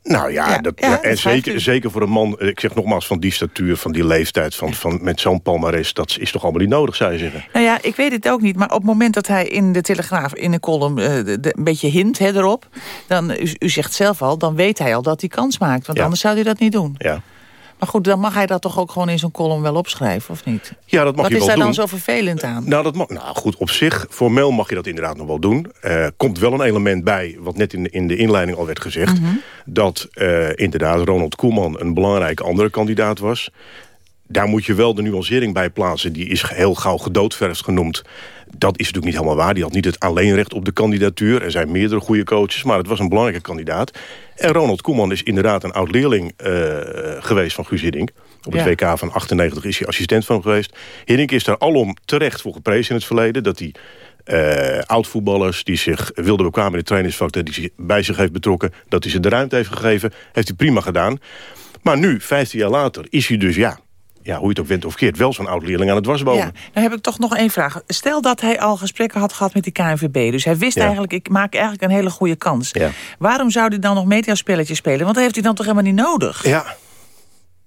Speaker 9: Nou ja, dat, en zeker, zeker voor een man, ik zeg nogmaals, van die statuur, van die leeftijd, van, van, met zo'n palmares, dat is toch allemaal niet nodig, zou je zeggen.
Speaker 6: Nou ja, ik weet het ook niet, maar op het moment dat hij in de Telegraaf, in een column, uh, de, een beetje hint hè, erop, dan, u, u, zegt zelf al, dan weet hij al dat hij kans maakt, want anders zou hij dat niet doen.
Speaker 9: Ja.
Speaker 6: Maar goed, dan mag hij dat toch ook gewoon in zo'n column wel opschrijven, of niet?
Speaker 9: Ja, dat mag
Speaker 6: Wat
Speaker 9: je wel
Speaker 6: is daar
Speaker 9: doen.
Speaker 6: dan zo vervelend aan?
Speaker 9: Nou, dat mag, nou goed, op zich, formeel mag je dat inderdaad nog wel doen. Uh, komt wel een element bij, wat net in de, in de inleiding al werd gezegd...
Speaker 6: Mhm.
Speaker 9: dat uh, inderdaad Ronald Koeman een belangrijke andere kandidaat was. Daar moet je wel de nuancering bij plaatsen. Die is heel gauw gedoodverfd genoemd. Dat is natuurlijk niet helemaal waar. Die had niet het alleenrecht op de kandidatuur. Er zijn meerdere goede coaches, maar het was een belangrijke kandidaat. En Ronald Koeman is inderdaad een oud-leerling uh, geweest van Guus Hiddink. Op het ja. WK van 98 is hij assistent van hem geweest. Hiddink is daar alom terecht voor geprezen in het verleden... dat hij uh, oud-voetballers die zich wilden bekwamen in het trainingsvak... dat hij zich bij zich heeft betrokken, dat hij ze de ruimte heeft gegeven... heeft hij prima gedaan. Maar nu, 15 jaar later, is hij dus ja ja, hoe je het ook went of keert, wel zo'n oud-leerling aan het dwarsbomen.
Speaker 6: Ja, dan heb ik toch nog één vraag. Stel dat hij al gesprekken had gehad met die KNVB. Dus hij wist ja. eigenlijk, ik maak eigenlijk een hele goede kans.
Speaker 9: Ja.
Speaker 6: Waarom zou hij dan nog mediaspelletjes spelen? Want dat heeft hij dan toch helemaal niet nodig?
Speaker 9: Ja,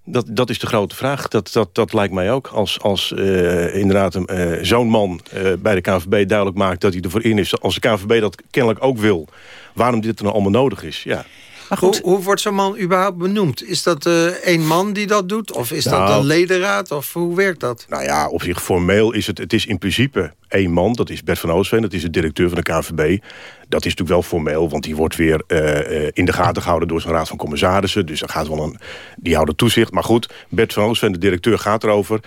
Speaker 9: dat, dat is de grote vraag. Dat, dat, dat lijkt mij ook. Als, als uh, inderdaad uh, zo'n man uh, bij de KNVB duidelijk maakt dat hij ervoor in is... als de KNVB dat kennelijk ook wil, waarom dit nou allemaal nodig is. Ja.
Speaker 5: Maar hoe, hoe, wordt zo'n man überhaupt benoemd? Is dat uh, één man die dat doet? Of is nou, dat een ledenraad? Of hoe werkt dat?
Speaker 9: Nou ja, op zich formeel is het... Het is in principe één man. Dat is Bert van Oostveen. Dat is de directeur van de KNVB. Dat is natuurlijk wel formeel. Want die wordt weer uh, uh, in de gaten gehouden door zijn raad van commissarissen. Dus er gaat wel een... Die houden toezicht. Maar goed, Bert van Oostveen, de directeur, gaat erover.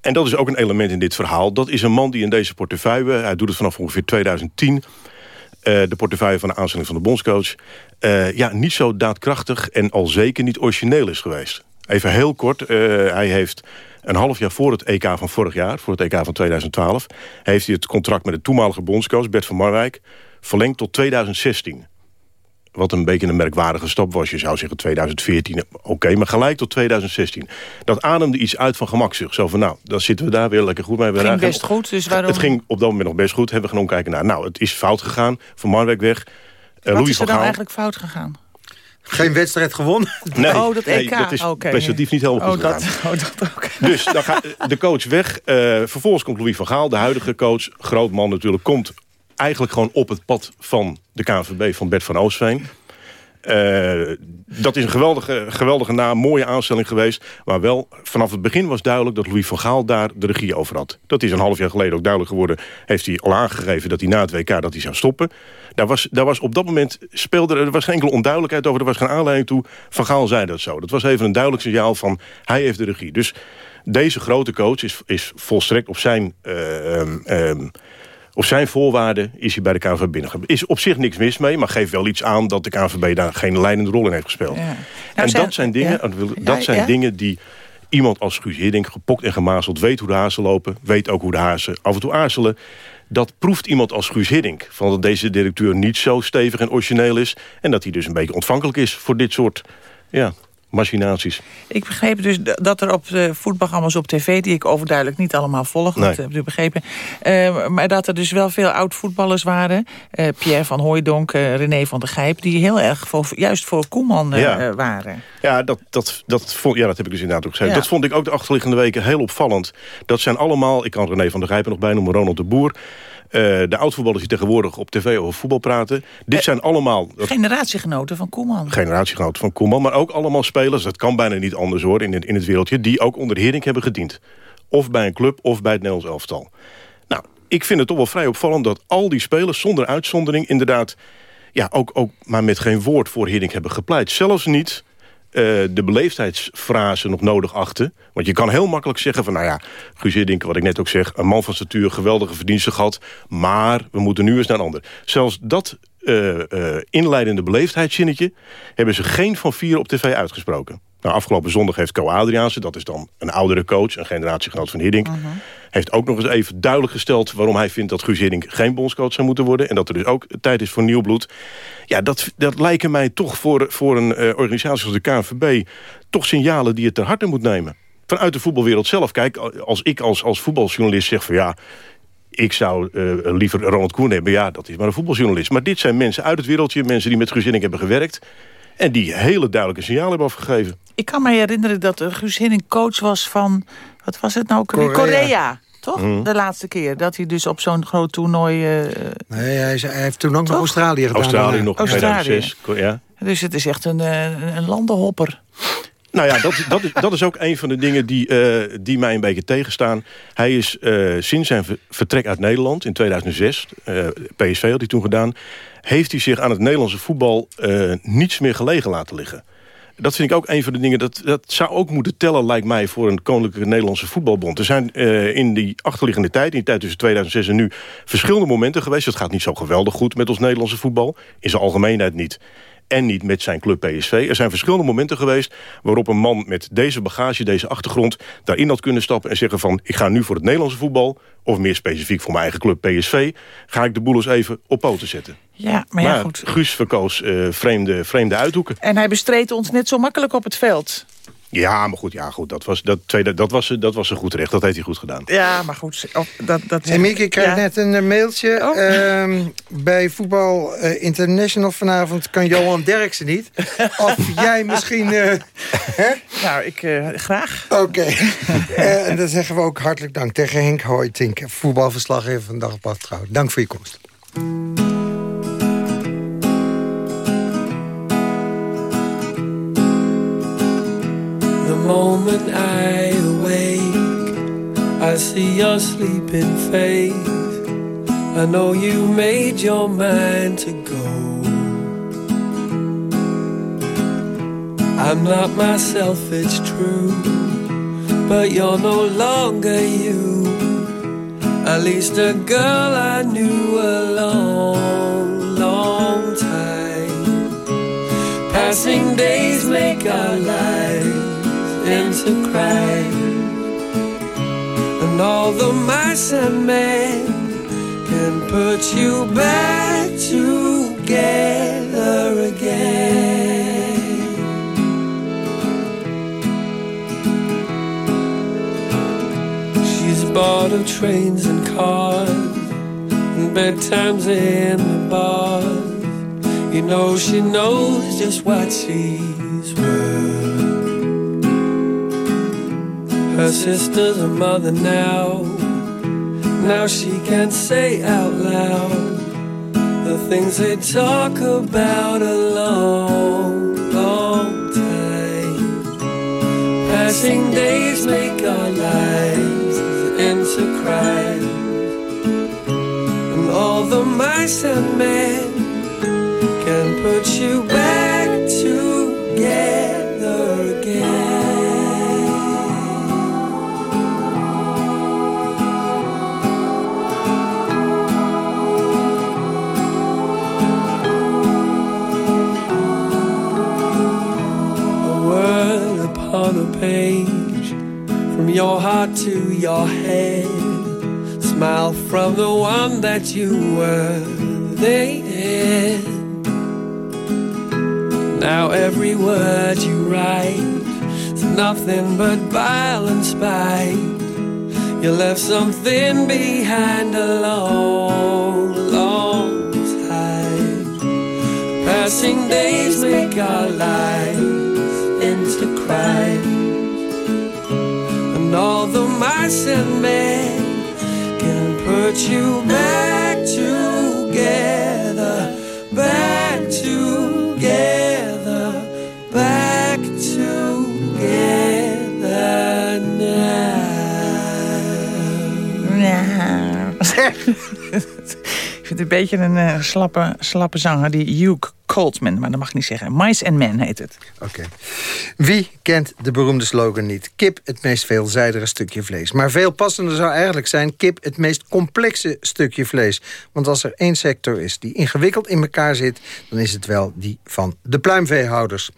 Speaker 9: En dat is ook een element in dit verhaal. Dat is een man die in deze portefeuille... Hij doet het vanaf ongeveer 2010... Uh, de portefeuille van de aanstelling van de bondscoach... Uh, ja, niet zo daadkrachtig en al zeker niet origineel is geweest. Even heel kort, uh, hij heeft een half jaar voor het EK van vorig jaar... voor het EK van 2012... heeft hij het contract met de toenmalige bondscoach Bert van Marwijk... verlengd tot 2016. Wat een beetje een merkwaardige stap was. Je zou zeggen 2014, oké, okay, maar gelijk tot 2016. Dat ademde iets uit van gemakzucht. Zo van, nou, dan zitten we daar weer lekker goed mee.
Speaker 6: Het ging best goed, dus waarom...
Speaker 9: Het ging op dat moment nog best goed. Hebben we gaan omkijken naar, nou, het is fout gegaan. Van Marwijk weg.
Speaker 6: Uh, Wat Louis is er dan eigenlijk fout gegaan?
Speaker 5: Geen wedstrijd gewonnen?
Speaker 9: Nee,
Speaker 6: oh, dat EK.
Speaker 9: Nee, dat is okay. prestatief niet helemaal goed
Speaker 6: oh, dat, oh, dat ook. [laughs]
Speaker 9: Dus dan gaat de coach weg. Uh, vervolgens komt Louis van Gaal, de huidige coach. Groot man natuurlijk, komt eigenlijk gewoon op het pad van de KNVB van Bert van Oostveen. Uh, dat is een geweldige, geweldige naam, mooie aanstelling geweest. Maar wel, vanaf het begin was duidelijk dat Louis van Gaal daar de regie over had. Dat is een half jaar geleden ook duidelijk geworden. Heeft hij al aangegeven dat hij na het WK dat hij zou stoppen. Daar was, daar was op dat moment speelde er was geen enkele onduidelijkheid over. Er was geen aanleiding toe. Van Gaal zei dat zo. Dat was even een duidelijk signaal van hij heeft de regie. Dus deze grote coach is, is volstrekt op zijn... Uh, um, op zijn voorwaarden is hij bij de KNVB binnengekomen. is op zich niks mis mee, maar geeft wel iets aan... dat de KNVB daar geen leidende rol in heeft gespeeld. Ja. Nou, en zijn, dat zijn, dingen, ja. dat zijn ja, dingen die iemand als Guus Hiddink... gepokt en gemazeld weet hoe de hazen lopen... weet ook hoe de hazen af en toe aarzelen... Dat proeft iemand als Guus Hiddink. Van dat deze directeur niet zo stevig en origineel is. En dat hij dus een beetje ontvankelijk is voor dit soort ja, machinaties.
Speaker 6: Ik begreep dus dat er op de voetbalprogramma's op tv... die ik overduidelijk niet allemaal volg,
Speaker 9: nee.
Speaker 6: dat heb u begrepen... Uh, maar dat er dus wel veel oud-voetballers waren. Uh, Pierre van Hooijdonk, uh, René van der Gijp... die heel erg voor, juist voor Koeman
Speaker 9: ja.
Speaker 6: waren.
Speaker 9: Ja dat, dat, dat, vond, ja, dat heb ik dus inderdaad ook gezegd. Ja. Dat vond ik ook de achterliggende weken heel opvallend. Dat zijn allemaal, ik kan René van der Gijp er nog bij noemen... Ronald de Boer... Uh, de oud-voetballers die tegenwoordig op tv over voetbal praten. Dit zijn allemaal...
Speaker 6: Dat, generatiegenoten van Koeman.
Speaker 9: Generatiegenoten van Koeman, maar ook allemaal spelers... dat kan bijna niet anders hoor in het, in het wereldje... die ook onder Hering hebben gediend. Of bij een club of bij het Nederlands elftal. Nou, ik vind het toch wel vrij opvallend... dat al die spelers zonder uitzondering inderdaad... ja, ook, ook maar met geen woord voor Hering hebben gepleit. Zelfs niet... Uh, de beleefdheidsfrase nog nodig achten. Want je kan heel makkelijk zeggen van... nou ja, Guus Hiddink, wat ik net ook zeg... een man van statuur, geweldige verdiensten gehad... maar we moeten nu eens naar een ander. Zelfs dat uh, uh, inleidende beleefdheidszinnetje... hebben ze geen van vier op tv uitgesproken. Nou, afgelopen zondag heeft Co Adriaanse, dat is dan een oudere coach... een generatiegenoot van Hiddink... -huh. Heeft ook nog eens even duidelijk gesteld... waarom hij vindt dat Guus geen bondscoach zou moeten worden... en dat er dus ook tijd is voor nieuw bloed. Ja, dat, dat lijken mij toch voor, voor een uh, organisatie als de KNVB... toch signalen die het ter harte moet nemen. Vanuit de voetbalwereld zelf. Kijk, als ik als, als voetbaljournalist zeg van ja ik zou uh, liever Ronald Koen hebben. Ja, dat is maar een voetbaljournalist. Maar dit zijn mensen uit het wereldje. Mensen die met Guus hebben gewerkt. En die hele duidelijke signalen hebben afgegeven.
Speaker 6: Ik kan me herinneren dat Guus Hiddink coach was van... Wat was het nou?
Speaker 10: Korea.
Speaker 6: Korea toch? Mhm. De laatste keer dat hij dus op zo'n groot toernooi... Uh,
Speaker 10: nee, hij, hij, heeft toen ook nog Australië gedaan.
Speaker 9: Australië nog in 2006. Ja.
Speaker 6: Dus het is echt een, een landenhopper.
Speaker 9: Nou ja, dat, dat, is, dat is ook een van de dingen die, uh, die mij een beetje tegenstaan. Hij is uh, sinds zijn vertrek uit Nederland in 2006... Uh, PSV had hij toen gedaan... heeft hij zich aan het Nederlandse voetbal niets meer gelegen laten liggen. Dat vind ik ook een van de dingen... Dat, dat zou ook moeten tellen, lijkt mij, voor een Koninklijke Nederlandse Voetbalbond. Er zijn in die achterliggende tijd, in die tijd tussen 2006 en nu... verschillende momenten geweest. Het gaat niet zo geweldig goed met ons Nederlandse voetbal. In zijn algemeenheid niet en niet met zijn club PSV. Er zijn verschillende momenten geweest waarop een man met deze bagage, deze achtergrond... daarin had kunnen stappen en zeggen van... ik ga nu voor het Nederlandse voetbal, of meer specifiek voor mijn eigen club PSV... ga ik de boel eens even op poten zetten.
Speaker 6: Ja, maar, ja, goed.
Speaker 9: Guus verkoos uh, vreemde, vreemde uithoeken.
Speaker 6: En hij bestreed ons net zo makkelijk op het veld.
Speaker 9: Ja, maar goed, ja, goed dat, was, dat, tweede, dat, was, dat was een goed recht. Dat heeft hij goed gedaan.
Speaker 6: Ja, maar goed. Oh, dat, dat...
Speaker 10: Hey, Mieke, ik kreeg net een eh, mailtje. Oh. Ehm, bij Voetbal uh, International vanavond kan Johan Derksen niet. [laughs] of jij misschien... Uh,
Speaker 6: hè? Nou, ik graag.
Speaker 10: Oké. en dan zeggen we ook hartelijk dank tegen Henk Hoytink. Voetbalverslaggever van Dagblad Trouw. Dank voor je komst. Moment I awake, I see your sleeping face. I know you made your mind to go. I'm not myself, it's true, but you're no longer you. At least a girl I knew a long, long time. Passing days make our lives into crime. And all the mice and men can put you back together again. She's bought of trains and cars and bedtimes in the bars. You know she knows just what she's worth. Her sister's a mother now. Now she can't say out loud the things they talk about a long, long time. Passing days make our lives into crime. And all the mice and men can put you back your head. Smile from the one that you were They then. Now every word you write is nothing but vile and spite. You left something behind a long, long time. Passing days make our lives and men can put you back together, back together, back together now. [laughs]
Speaker 6: Ik vind het een beetje een uh, slappe, slappe zanger, die Hugh Coltman, maar dat mag niet zeggen. Mice and Men heet het.
Speaker 5: Oké. Wie kent de beroemde slogan niet? Kip het meest veelzijdige stukje vlees. Maar veel passender zou eigenlijk zijn... kip het meest complexe stukje vlees. Want als er één sector is die ingewikkeld in elkaar zit... dan is het wel die van de pluimveehouders.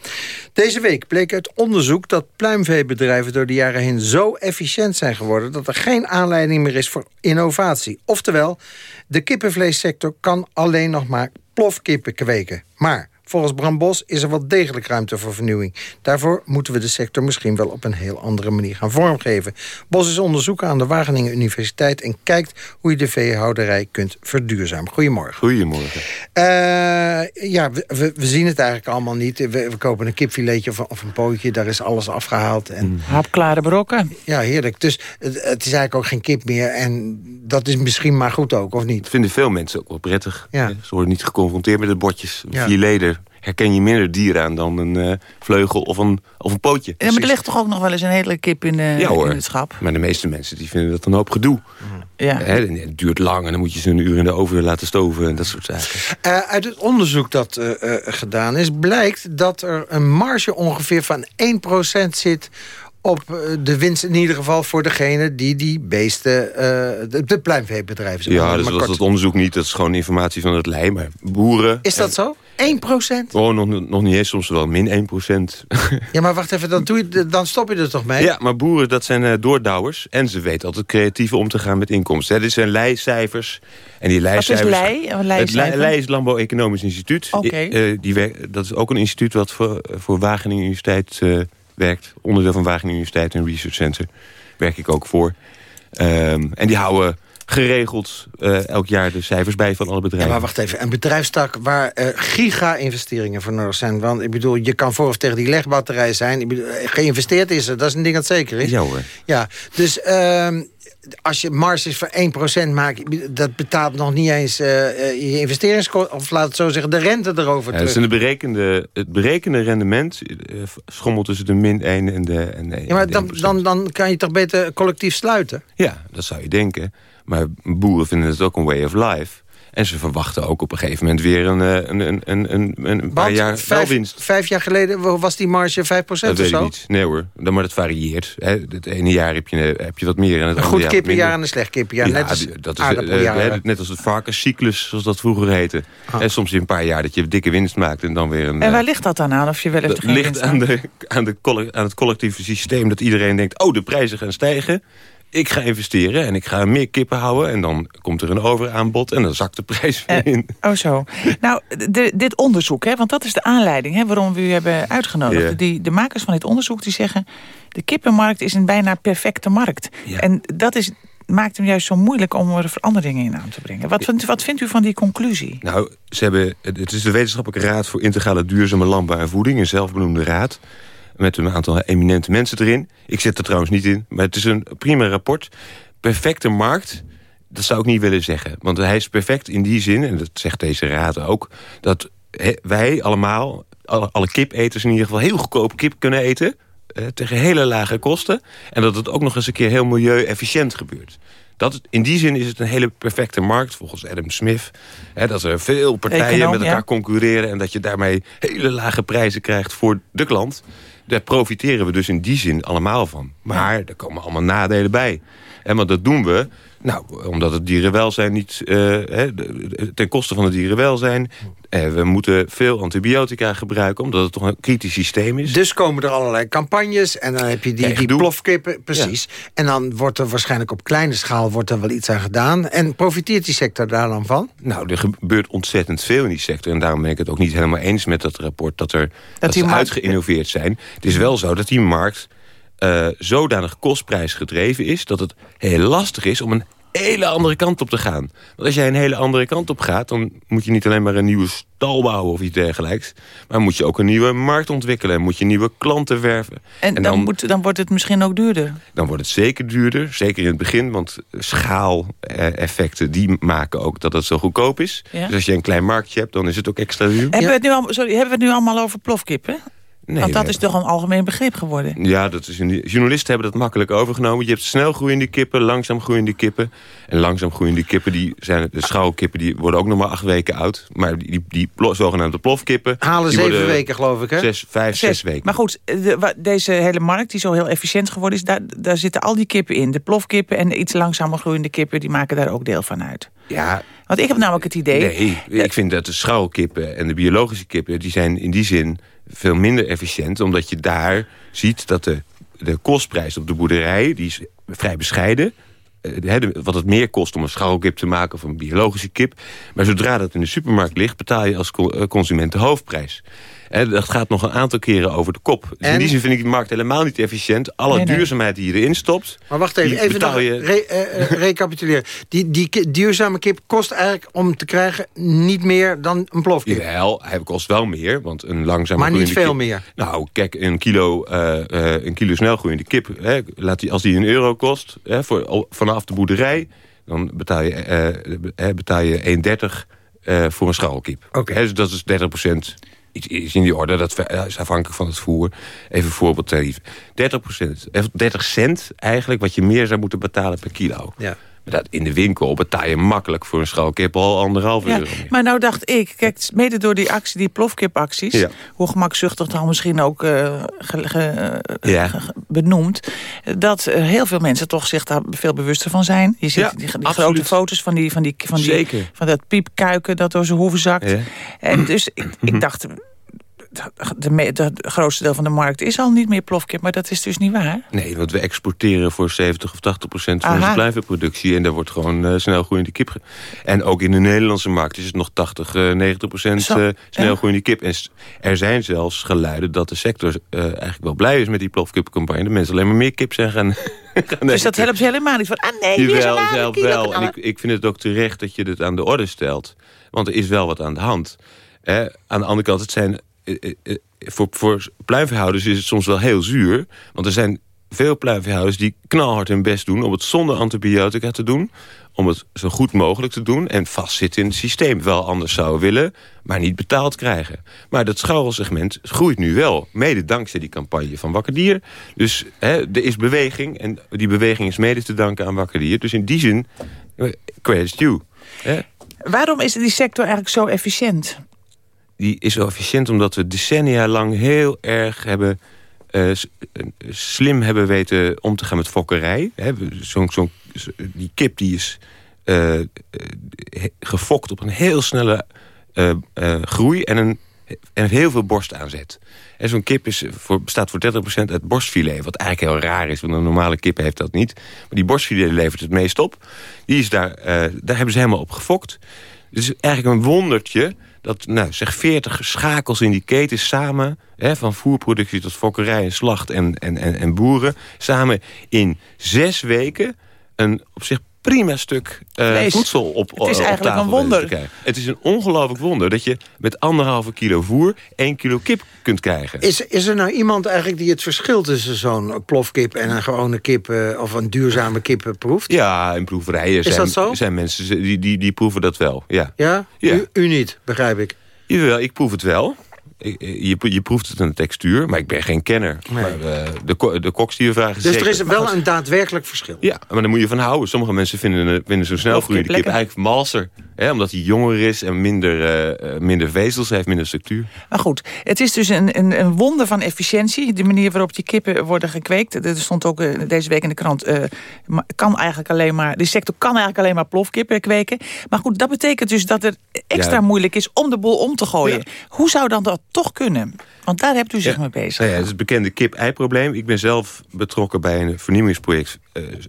Speaker 5: Deze week bleek uit onderzoek dat pluimveebedrijven... door de jaren heen zo efficiënt zijn geworden... dat er geen aanleiding meer is voor innovatie. Oftewel, de kippenvleessector kan alleen nog maar plofkippen kweken. Maar Volgens Bram Bos is er wel degelijk ruimte voor vernieuwing. Daarvoor moeten we de sector misschien wel op een heel andere manier gaan vormgeven. Bos is onderzoeker aan de Wageningen Universiteit... en kijkt hoe je de veehouderij kunt verduurzamen. Goedemorgen.
Speaker 11: Goedemorgen.
Speaker 5: Uh, ja, we, we, zien het eigenlijk allemaal niet. We, we kopen een kipfiletje of, of, een pootje, daar is alles afgehaald. En... Mm.
Speaker 6: Hapklare brokken.
Speaker 5: Ja, heerlijk. Dus het, het, is eigenlijk ook geen kip meer. En dat is misschien maar goed ook, of niet? Dat
Speaker 11: vinden veel mensen ook wel prettig. Ja. Ze worden niet geconfronteerd met de bordjes. Ja. Vier leden herken je minder dieren aan dan een uh, vleugel of een, of een pootje.
Speaker 6: Ja, maar er ligt toch ook nog wel eens een hele kip in, uh, ja, in het schap?
Speaker 11: Maar de meeste mensen die vinden dat een hoop gedoe. Ja. Hè, het duurt lang en dan moet je ze een uur in de oven laten stoven en dat soort zaken.
Speaker 5: Uh, uit het onderzoek dat gedaan is, blijkt dat er een marge ongeveer van 1% zit op de winst in ieder geval voor degene die die beesten, uh, de, pluimveebedrijven zijn.
Speaker 11: Ja, dus dat is het onderzoek niet, dat is gewoon informatie van het lijn. Maar boeren...
Speaker 5: Is dat zo? 1 procent?
Speaker 11: Oh, nog, nog niet eens, soms wel min 1 procent. [laughs]
Speaker 5: ja, maar wacht even, dan, doe je, dan stop je er toch mee?
Speaker 11: Ja, maar boeren, dat zijn uh, doordouwers. En ze weten altijd creatief om te gaan met inkomsten. dit zijn leicijfers. En die leicijfers...
Speaker 6: Wat is lei?
Speaker 11: Het lei is Landbouw Economisch Instituut. Oké. Okay. Uh, die, dat is ook een instituut wat voor, voor Wageningen Universiteit uh, werkt. Onderdeel van Wageningen Universiteit en Research Center. Werk ik ook voor. Um, en die houden geregeld uh, elk jaar de cijfers bij van alle bedrijven.
Speaker 5: Ja, maar wacht even. Een bedrijfstak waar uh, giga-investeringen voor nodig zijn. Want ik bedoel, je kan voor of tegen die legbatterij zijn. Ik bedoel, eh, geïnvesteerd is er, dat is een ding dat zeker is.
Speaker 11: Ja hoor.
Speaker 5: Ja, dus... Uh, als je marges voor 1% maakt, dat betaalt nog niet eens uh, je investeringskosten, of laat het zo zeggen, de rente erover
Speaker 11: ja, terug. Dus berekende, het berekende rendement uh, schommelt tussen de min 1 en de, en de
Speaker 5: Ja, maar dan, dan, dan kan je toch beter collectief sluiten?
Speaker 11: Ja, dat zou je denken. Maar boeren vinden het ook een way of life. En ze verwachten ook op een gegeven moment weer een, eh, een, een, een, een paar jaar
Speaker 5: vijf,
Speaker 11: winst.
Speaker 5: Vijf jaar geleden was die marge 5%
Speaker 11: dat
Speaker 5: of zo?
Speaker 11: Dat weet ik niet. Nee hoor, dan, maar dat varieert. Hè. Het ene jaar heb je, heb je wat meer. En het
Speaker 5: een goed kippenjaar en een slecht kippenjaar.
Speaker 11: Ja,
Speaker 5: net als
Speaker 11: dat is, uh, Net als het varkenscyclus, zoals dat vroeger heette. Ah. En soms in een paar jaar dat je dikke winst maakt en dan weer een...
Speaker 6: En waar ligt dat dan aan? Of je wel
Speaker 11: het ligt aan, de, aan, de, aan het collectieve systeem dat iedereen denkt... oh, de prijzen gaan stijgen ik ga investeren en ik ga meer kippen houden... en dan komt er een overaanbod en dan zakt de prijs weer eh, in.
Speaker 6: oh zo. Nou, de, dit onderzoek, hè, want dat is de aanleiding hè, waarom we u hebben uitgenodigd. Die, de makers van dit onderzoek die zeggen... de kippenmarkt is een bijna perfecte markt. En dat is, maakt hem juist zo moeilijk om er veranderingen in aan te brengen. Wat, vindt, wat vindt u van die conclusie?
Speaker 11: Nou, ze hebben, het is de Wetenschappelijke Raad voor Integrale Duurzame Landbouw en Voeding... een zelfbenoemde raad met een aantal eminente mensen erin. Ik zit er trouwens niet in, maar het is een prima rapport. Perfecte markt, dat zou ik niet willen zeggen. Want hij is perfect in die zin, en dat zegt deze raad ook... dat wij allemaal, alle, alle kipeters in ieder geval... heel goedkoop kip kunnen eten, eh, tegen hele lage kosten... en dat het ook nog eens een keer heel milieu-efficiënt gebeurt. Dat, in die zin is het een hele perfecte markt, volgens Adam Smith. Hè, dat er veel partijen met elkaar concurreren... en dat je daarmee hele lage prijzen krijgt voor de klant. Daar profiteren we dus in die zin allemaal van. Maar er komen allemaal nadelen bij. En want dat doen we nou, omdat het dierenwelzijn niet... Uh, ten koste van het dierenwelzijn. Uh, we moeten veel antibiotica gebruiken... omdat het toch een kritisch systeem is.
Speaker 5: Dus komen er allerlei campagnes... en dan heb je die, die plofkippen, precies. En dan wordt er waarschijnlijk op kleine schaal wordt er wel iets aan gedaan. En profiteert die sector daar dan van?
Speaker 11: Nou, er gebeurt ontzettend veel in die sector. En daarom ben ik het ook niet helemaal eens met dat rapport... dat, er, dat, dat ze uitgeïnnoveerd zijn. Het is wel zo dat die markt... Uh, zodanig kostprijs gedreven is... dat het heel lastig is om een hele andere kant op te gaan. Want als jij een hele andere kant op gaat... dan moet je niet alleen maar een nieuwe stal bouwen of iets dergelijks... maar moet je ook een nieuwe markt ontwikkelen... en moet je nieuwe klanten werven.
Speaker 6: En, dan, dan, moet, dan wordt het misschien ook duurder?
Speaker 11: Dan wordt het zeker duurder, zeker in het begin... want schaaleffecten die maken ook dat het zo goedkoop is. Dus als je een klein marktje hebt, dan is het ook extra duur.
Speaker 6: Hebben, we, het nu al, sorry, hebben we het nu allemaal over plofkippen?
Speaker 11: Nee,
Speaker 6: Want dat is toch een algemeen begrip geworden.
Speaker 11: Ja, dat is een, journalisten hebben dat makkelijk overgenomen. Je hebt snel groeiende kippen, langzaam groeiende kippen. En langzaam groeiende kippen, die zijn de schouwkippen... die worden ook nog maar acht weken oud. Maar die, die, zogenaamde plofkippen...
Speaker 5: Halen
Speaker 11: die
Speaker 5: zeven
Speaker 11: worden
Speaker 5: weken, geloof ik, hè?
Speaker 11: Zes, vijf, zes,
Speaker 6: Zes.
Speaker 11: weken.
Speaker 6: Maar goed, de- wa- deze hele markt die zo heel efficiënt geworden is... Daar, daar zitten al die kippen in. De plofkippen en de iets langzamer groeiende kippen... die maken daar ook deel van uit.
Speaker 11: Ja,
Speaker 6: Want ik heb namelijk het idee...
Speaker 11: nee, ik vind dat de schouwkippen en de biologische kippen... die zijn in die zin veel minder efficiënt. Omdat je daar ziet dat de, de kostprijs op de boerderij... die is vrij bescheiden. Eh, wat het meer kost om een schouwkip te maken of een biologische kip. Maar zodra dat in de supermarkt ligt... betaal je als eh, consument de hoofdprijs. Dat gaat nog een aantal keren over de kop. Dus
Speaker 5: En?
Speaker 11: in die zin vind ik de markt helemaal niet efficiënt. Alle
Speaker 6: Nee, nee.
Speaker 11: duurzaamheid die je erin stopt...
Speaker 5: Maar wacht even, even nog
Speaker 11: je...
Speaker 5: re- eh, eh, [laughs] recapituleren. Die, die duurzame kip kost eigenlijk om te krijgen niet meer dan een plofkip.
Speaker 11: Jawel, hij kost wel meer, want een langzaam
Speaker 5: Maar niet veel
Speaker 11: kip-
Speaker 5: meer.
Speaker 11: Nou, kijk, een kilo, eh, eh, een kilo snelgroeiende kip, hè, laat die, als die een euro kost, hè, voor, vanaf de boerderij, dan betaal je, betaal je 1,30 eh, voor een schouwkip.
Speaker 5: Oké.
Speaker 11: Dus dat is 30 procent. Iets in die orde, dat eh, is afhankelijk van het voer. Even voorbeeldtarief. 30 procent, 30 cent eigenlijk, wat je meer zou moeten betalen per kilo.
Speaker 5: Ja.
Speaker 11: In de winkel betaal je makkelijk voor een schouwkip al anderhalf
Speaker 6: Ja,
Speaker 11: euro meer.
Speaker 6: maar nou dacht ik, kijk, mede door die actie, die plofkipacties...
Speaker 11: Ja.
Speaker 6: hoe gemakzuchtig dan misschien ook eh, ge- ge- eh,
Speaker 11: Ja.
Speaker 6: ge- benoemd... dat eh, heel veel mensen toch zich daar veel bewuster van zijn. Je ziet die, die grote foto's van, die, van, die, van, die,
Speaker 11: Zeker.
Speaker 6: van dat piepkuiken dat door zijn hoeven zakt. En dus ik, ik dacht... De, me- de- het grootste deel van de markt is al niet meer plofkip, maar dat is dus niet waar.
Speaker 11: Nee, want we exporteren voor 70 of 80 procent van
Speaker 6: Aha.
Speaker 11: onze pluivenproductie. En daar wordt gewoon eh, snel groeiende kip. En ook in de Nederlandse markt is het nog 80, eh, 90 procent
Speaker 6: Zo,
Speaker 11: eh, snel groeiende kip. En er zijn zelfs geluiden dat de sector eh, eigenlijk wel blij is met die plofkippencampagne. De mensen alleen maar meer kip zijn gaan, [laughs] gaan
Speaker 6: Dus dat helpt helemaal niet. Van, ah nee,
Speaker 11: Jawel, zelf
Speaker 6: kilo
Speaker 11: wel. En ik, ik vind het ook terecht dat je dit aan de orde stelt. Want er is wel wat aan de hand. Aan de andere kant, het zijn, voor, voor pluimveehouders is het soms wel heel zuur. Want er zijn veel pluimveehouders die knalhard hun best doen... om het zonder antibiotica te doen. Om het zo goed mogelijk te doen. En vastzitten in het systeem. Wel anders zouden willen, maar niet betaald krijgen. Maar dat schouwelsegment groeit nu wel. Mede dankzij die campagne van Wakker Dier. Dus hè, er is beweging. En die beweging is mede te danken aan Wakker Dier. Dus in die zin, eh, credits. Hè?
Speaker 6: Waarom is die sector eigenlijk zo efficiënt?
Speaker 11: Die is efficiënt omdat we decennia lang heel erg hebben... eh, eh, slim hebben weten om te gaan met fokkerij. Zo'n zo- die kip die is eh, gefokt op een heel snelle groei... en, een, en heel veel borst aanzet. En zo'n kip is voor, bestaat voor 30% uit borstfilet. Wat eigenlijk heel raar is, want een normale kip heeft dat niet. Maar die borstfilet levert het meest op. Die is daar, daar hebben ze helemaal op gefokt. Het is eigenlijk een wondertje dat, nou, zeg 40 schakels in die keten samen... Hè, van voerproductie tot fokkerij en slacht en, en, en, en boeren... samen in zes weken een op zich prima stuk eh,
Speaker 6: Vlees.
Speaker 11: voedsel op,
Speaker 6: Het is
Speaker 11: op
Speaker 6: eigenlijk
Speaker 11: tafel
Speaker 6: een wonder.
Speaker 11: Het is een ongelooflijk wonder dat je met anderhalve kilo voer... één kilo kip kunt krijgen.
Speaker 5: Is, is er nou iemand eigenlijk die het verschil tussen zo'n plofkip... en een gewone kip eh, of een duurzame kip eh, proeft?
Speaker 11: Ja, in proeverijen zijn,
Speaker 5: dat zo?
Speaker 11: zijn mensen die, die, die proeven dat wel. Ja.
Speaker 5: Ja?
Speaker 11: Ja.
Speaker 5: U, u niet, begrijp ik.
Speaker 11: Jawel, ik proef het wel. Ik- Je, je proeft het aan de textuur, maar ik ben geen kenner.
Speaker 5: Nee.
Speaker 11: Maar eh, de, de koks die we vragen
Speaker 5: Dus
Speaker 11: zeker.
Speaker 5: er is wel een daadwerkelijk verschil.
Speaker 11: Ja, maar daar moet je van houden. Sommige mensen vinden, vinden zo'n snel groeiende kip
Speaker 6: kip
Speaker 11: eigenlijk malser. Hè, omdat hij jonger is en minder, eh, eh, minder vezels heeft, minder structuur.
Speaker 6: Maar goed, het is dus een, een, een wonder van efficiëntie. De manier waarop die kippen worden gekweekt. Er stond ook deze week in de krant... eh, kan eigenlijk alleen maar, die sector kan eigenlijk alleen maar plofkippen kweken. Maar goed, dat betekent dus dat het extra
Speaker 11: Ja.
Speaker 6: moeilijk is om de boel om te gooien.
Speaker 11: Ja.
Speaker 6: Hoe zou dan dat toch kunnen? Want daar hebt u zich
Speaker 11: Ja.
Speaker 6: mee bezig.
Speaker 11: Nou ja, het is het bekende kip-ei-probleem. Ik ben zelf betrokken bij een vernieuwingsproject...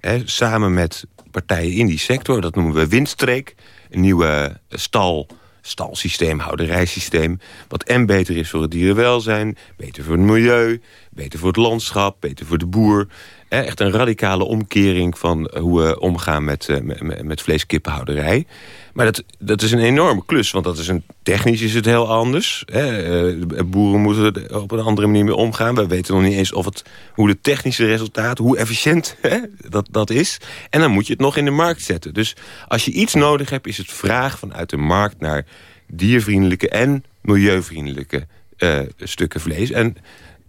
Speaker 11: eh, samen met partijen in die sector. Dat noemen we Windstreek. Een nieuwe stal, stalsysteem, houderijsysteem... wat en beter is voor het dierenwelzijn... beter voor het milieu, beter voor het landschap... beter voor de boer. Echt een radicale omkering van hoe we omgaan met, eh, met, met vleeskippenhouderij. Maar dat, dat is een enorme klus, want dat is een, technisch is het heel anders. Eh, boeren moeten er op een andere manier mee omgaan. We weten nog niet eens of het, hoe de technische resultaten, hoe efficiënt hè, dat, dat is. En dan moet je het nog in de markt zetten. Dus als je iets nodig hebt, is het vraag vanuit de markt naar diervriendelijke en milieuvriendelijke eh, stukken vlees. En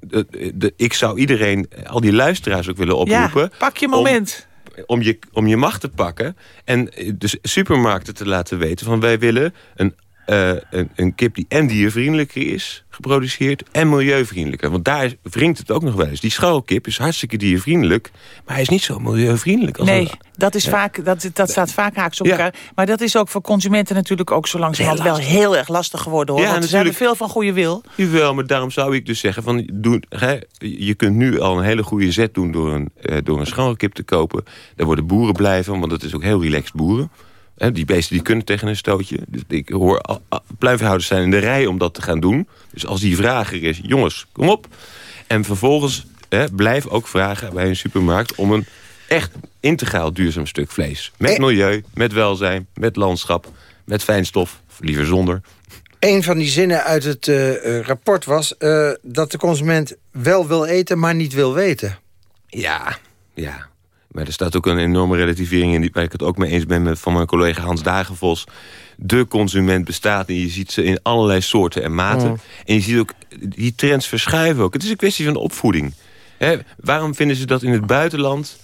Speaker 11: de, de, ik zou iedereen, al die luisteraars ook willen oproepen...
Speaker 6: Ja, pak je moment.
Speaker 11: Om, om, je, om je macht te pakken en de supermarkten te laten weten... van wij willen een uh, een, een, kip die en diervriendelijker is geproduceerd... en milieuvriendelijker. Want daar wringt het ook nog wel eens. Die scharrelkip is hartstikke diervriendelijk... maar hij is niet zo milieuvriendelijk. Als
Speaker 6: nee, dat, is vaak, dat, dat staat vaak haaks op elkaar. Maar dat is ook voor consumenten natuurlijk ook zo langzamerhand... wel heel erg lastig geworden. Hoor. Ja, want ze hebben veel van goede wil.
Speaker 11: Jawel, maar daarom zou ik dus zeggen... Van, doe, hè, je kunt nu al een hele goede zet doen... door een, uh, door een scharrelkip te kopen. Daar worden boeren blij van, want dat is ook heel relaxed boeren die beesten die kunnen tegen een stootje. Dus ik hoor pluimveehouders zijn in de rij om dat te gaan doen. Dus als die vrager is, jongens, kom op. En vervolgens blijf ook vragen bij een supermarkt... om een echt integraal duurzaam stuk vlees. Met eh. milieu, met welzijn, met landschap, met fijnstof. Liever zonder.
Speaker 5: Een van die zinnen uit het uh, rapport was... Uh, dat de consument wel wil eten, maar niet wil weten.
Speaker 11: Ja, ja. Maar er staat ook een enorme relativering in... waar ik het ook mee eens ben met, van mijn collega Hans Dagenvos. De consument bestaat en je ziet ze in allerlei soorten en maten. Mm. En je ziet ook, die trends verschuiven ook. Het is een kwestie van opvoeding. waarom vinden ze dat in het buitenland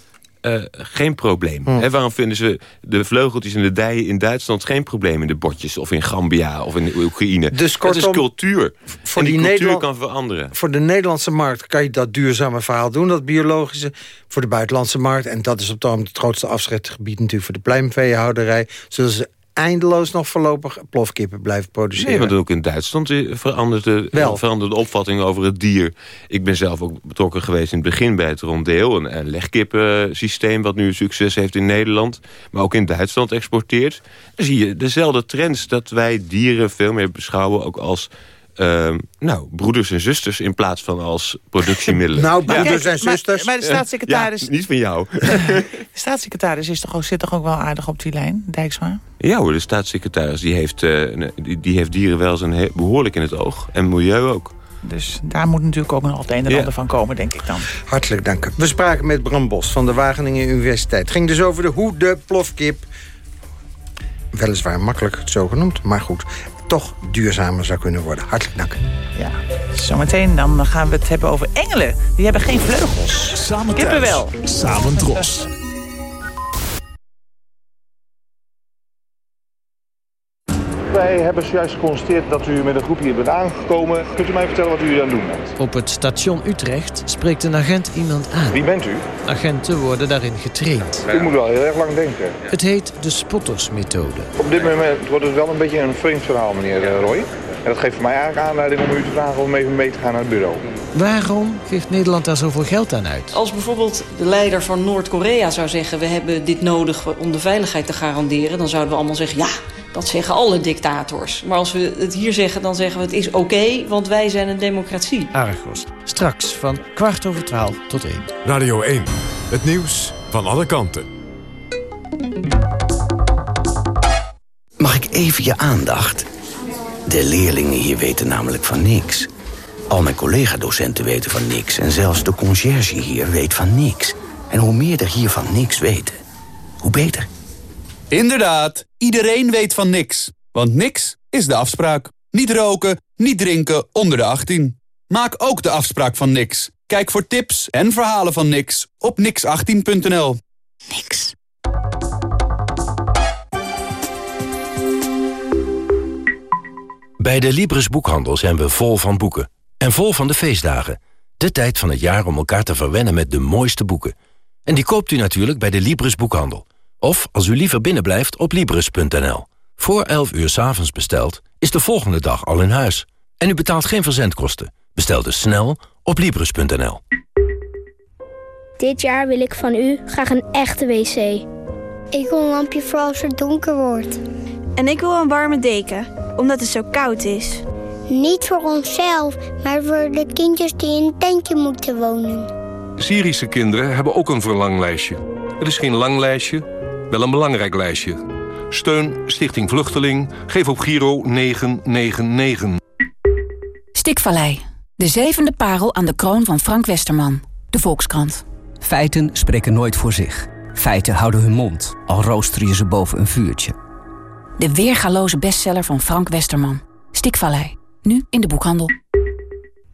Speaker 11: uh, geen probleem. Hmm. waarom vinden ze de vleugeltjes en de dijen in Duitsland geen probleem in de botjes of in Gambia of in Oekraïne? Dus kortom, het is cultuur. Voor en die, die cultuur kan veranderen.
Speaker 5: Voor de Nederlandse markt kan je dat duurzame verhaal doen, dat biologische. Voor de buitenlandse markt, en dat is op het het grootste afschetgebied natuurlijk voor de pluimveehouderij, zullen ze eindeloos nog voorlopig plofkippen blijven produceren.
Speaker 11: Nee, want ook in Duitsland verandert de, verandert de opvatting over het dier. Ik ben zelf ook betrokken geweest in het begin bij het rondeel. Een, een legkippensysteem wat nu succes heeft in Nederland. Maar ook in Duitsland exporteert. Dan zie je dezelfde trends dat wij dieren veel meer beschouwen... ook als uh, nou, broeders en zusters in plaats van als productiemiddelen. [laughs]
Speaker 5: nou, broeders en zusters.
Speaker 6: Maar, de staatssecretaris...
Speaker 11: Ja, niet van jou. [laughs] [laughs]
Speaker 6: de staatssecretaris is toch ook, zit toch ook wel aardig op die lijn, Dijksma?
Speaker 11: Ja hoor, de staatssecretaris die heeft, uh, die, die heeft dierenwelzijn behoorlijk in het oog. En milieu ook.
Speaker 6: Dus daar moet natuurlijk ook nog het een en ander van komen, denk ik dan.
Speaker 5: Hartelijk dank. We spraken met Bram Bos van de Wageningen Universiteit. Het ging dus over de hoe de plofkip weliswaar makkelijk zo genoemd, maar goed toch duurzamer zou kunnen worden. Hartelijk dank.
Speaker 6: Ja, zometeen dan gaan we het hebben over engelen. Die hebben geen vleugels.
Speaker 12: Samen thuis. wel. Samen dros.
Speaker 13: Wij hebben zojuist geconstateerd dat u met een groep hier bent aangekomen. Kunt u mij vertellen wat u hier aan doen bent?
Speaker 14: Op het station Utrecht spreekt een agent iemand aan.
Speaker 13: Wie bent u?
Speaker 14: Agenten worden daarin getraind.
Speaker 13: U moet wel heel erg lang denken.
Speaker 14: Het heet de spottersmethode.
Speaker 13: Op dit moment wordt het wel een beetje een vreemd verhaal, meneer eh, Roy. En dat geeft voor mij eigenlijk aanleiding om u te vragen om even mee te gaan naar het bureau.
Speaker 14: Waarom geeft Nederland daar zoveel geld aan uit?
Speaker 15: Als bijvoorbeeld de leider van Noord-Korea zou zeggen... we hebben dit nodig om de veiligheid te garanderen... dan zouden we allemaal zeggen, ja, dat zeggen alle dictators. Maar als we het hier zeggen, dan zeggen we het is oké, want wij zijn een democratie.
Speaker 14: Argos, straks van kwart over twaalf tot één.
Speaker 4: Radio 1, het nieuws van alle kanten.
Speaker 16: Mag ik even je aandacht? De leerlingen hier weten namelijk van niks. Al mijn collega-docenten weten van niks. En zelfs de conciërge hier weet van niks. En hoe meer er hier van niks weten, hoe beter.
Speaker 17: Inderdaad, iedereen weet van niks. Want niks is de afspraak. Niet roken, niet drinken onder de 18. Maak ook de afspraak van niks. Kijk voor tips en verhalen van niks op nix18.nl.
Speaker 16: Niks.
Speaker 18: Bij de Libris Boekhandel zijn we vol van boeken. En vol van de feestdagen. De tijd van het jaar om elkaar te verwennen met de mooiste boeken. En die koopt u natuurlijk bij de Libris Boekhandel. Of, als u liever binnenblijft, op Libris.nl. Voor 11 uur s avonds besteld, is de volgende dag al in huis. En u betaalt geen verzendkosten. Bestel dus snel op Libris.nl.
Speaker 19: Dit jaar wil ik van u graag een echte wc.
Speaker 20: Ik wil een lampje voor als het donker wordt.
Speaker 21: En ik wil een warme deken, omdat het zo koud is.
Speaker 20: Niet voor onszelf, maar voor de kindjes die in een tentje moeten wonen.
Speaker 22: Syrische kinderen hebben ook een verlanglijstje. Het is geen lang lijstje, wel een belangrijk lijstje. Steun Stichting Vluchteling. Geef op Giro 999.
Speaker 23: Stikvallei. De zevende parel aan de kroon van Frank Westerman. De Volkskrant.
Speaker 24: Feiten spreken nooit voor zich. Feiten houden hun mond, al rooster je ze boven een vuurtje.
Speaker 23: De weergaloze bestseller van Frank Westerman. Stikvallei. Nu in de boekhandel.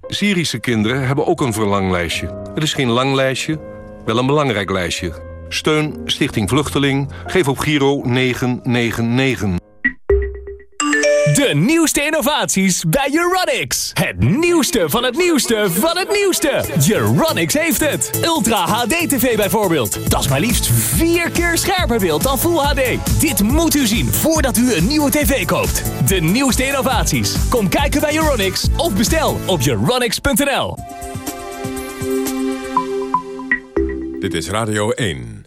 Speaker 22: Syrische kinderen hebben ook een verlanglijstje. Het is geen lang lijstje, wel een belangrijk lijstje. Steun Stichting Vluchteling. Geef op Giro 999.
Speaker 12: De nieuwste innovaties bij Euronics. Het nieuwste van het nieuwste van het nieuwste. Euronics heeft het. Ultra HD TV bijvoorbeeld. Dat is maar liefst vier keer scherper beeld dan Full HD. Dit moet u zien voordat u een nieuwe tv koopt. De nieuwste innovaties. Kom kijken bij Euronics of bestel op euronics.nl.
Speaker 4: Dit is Radio 1.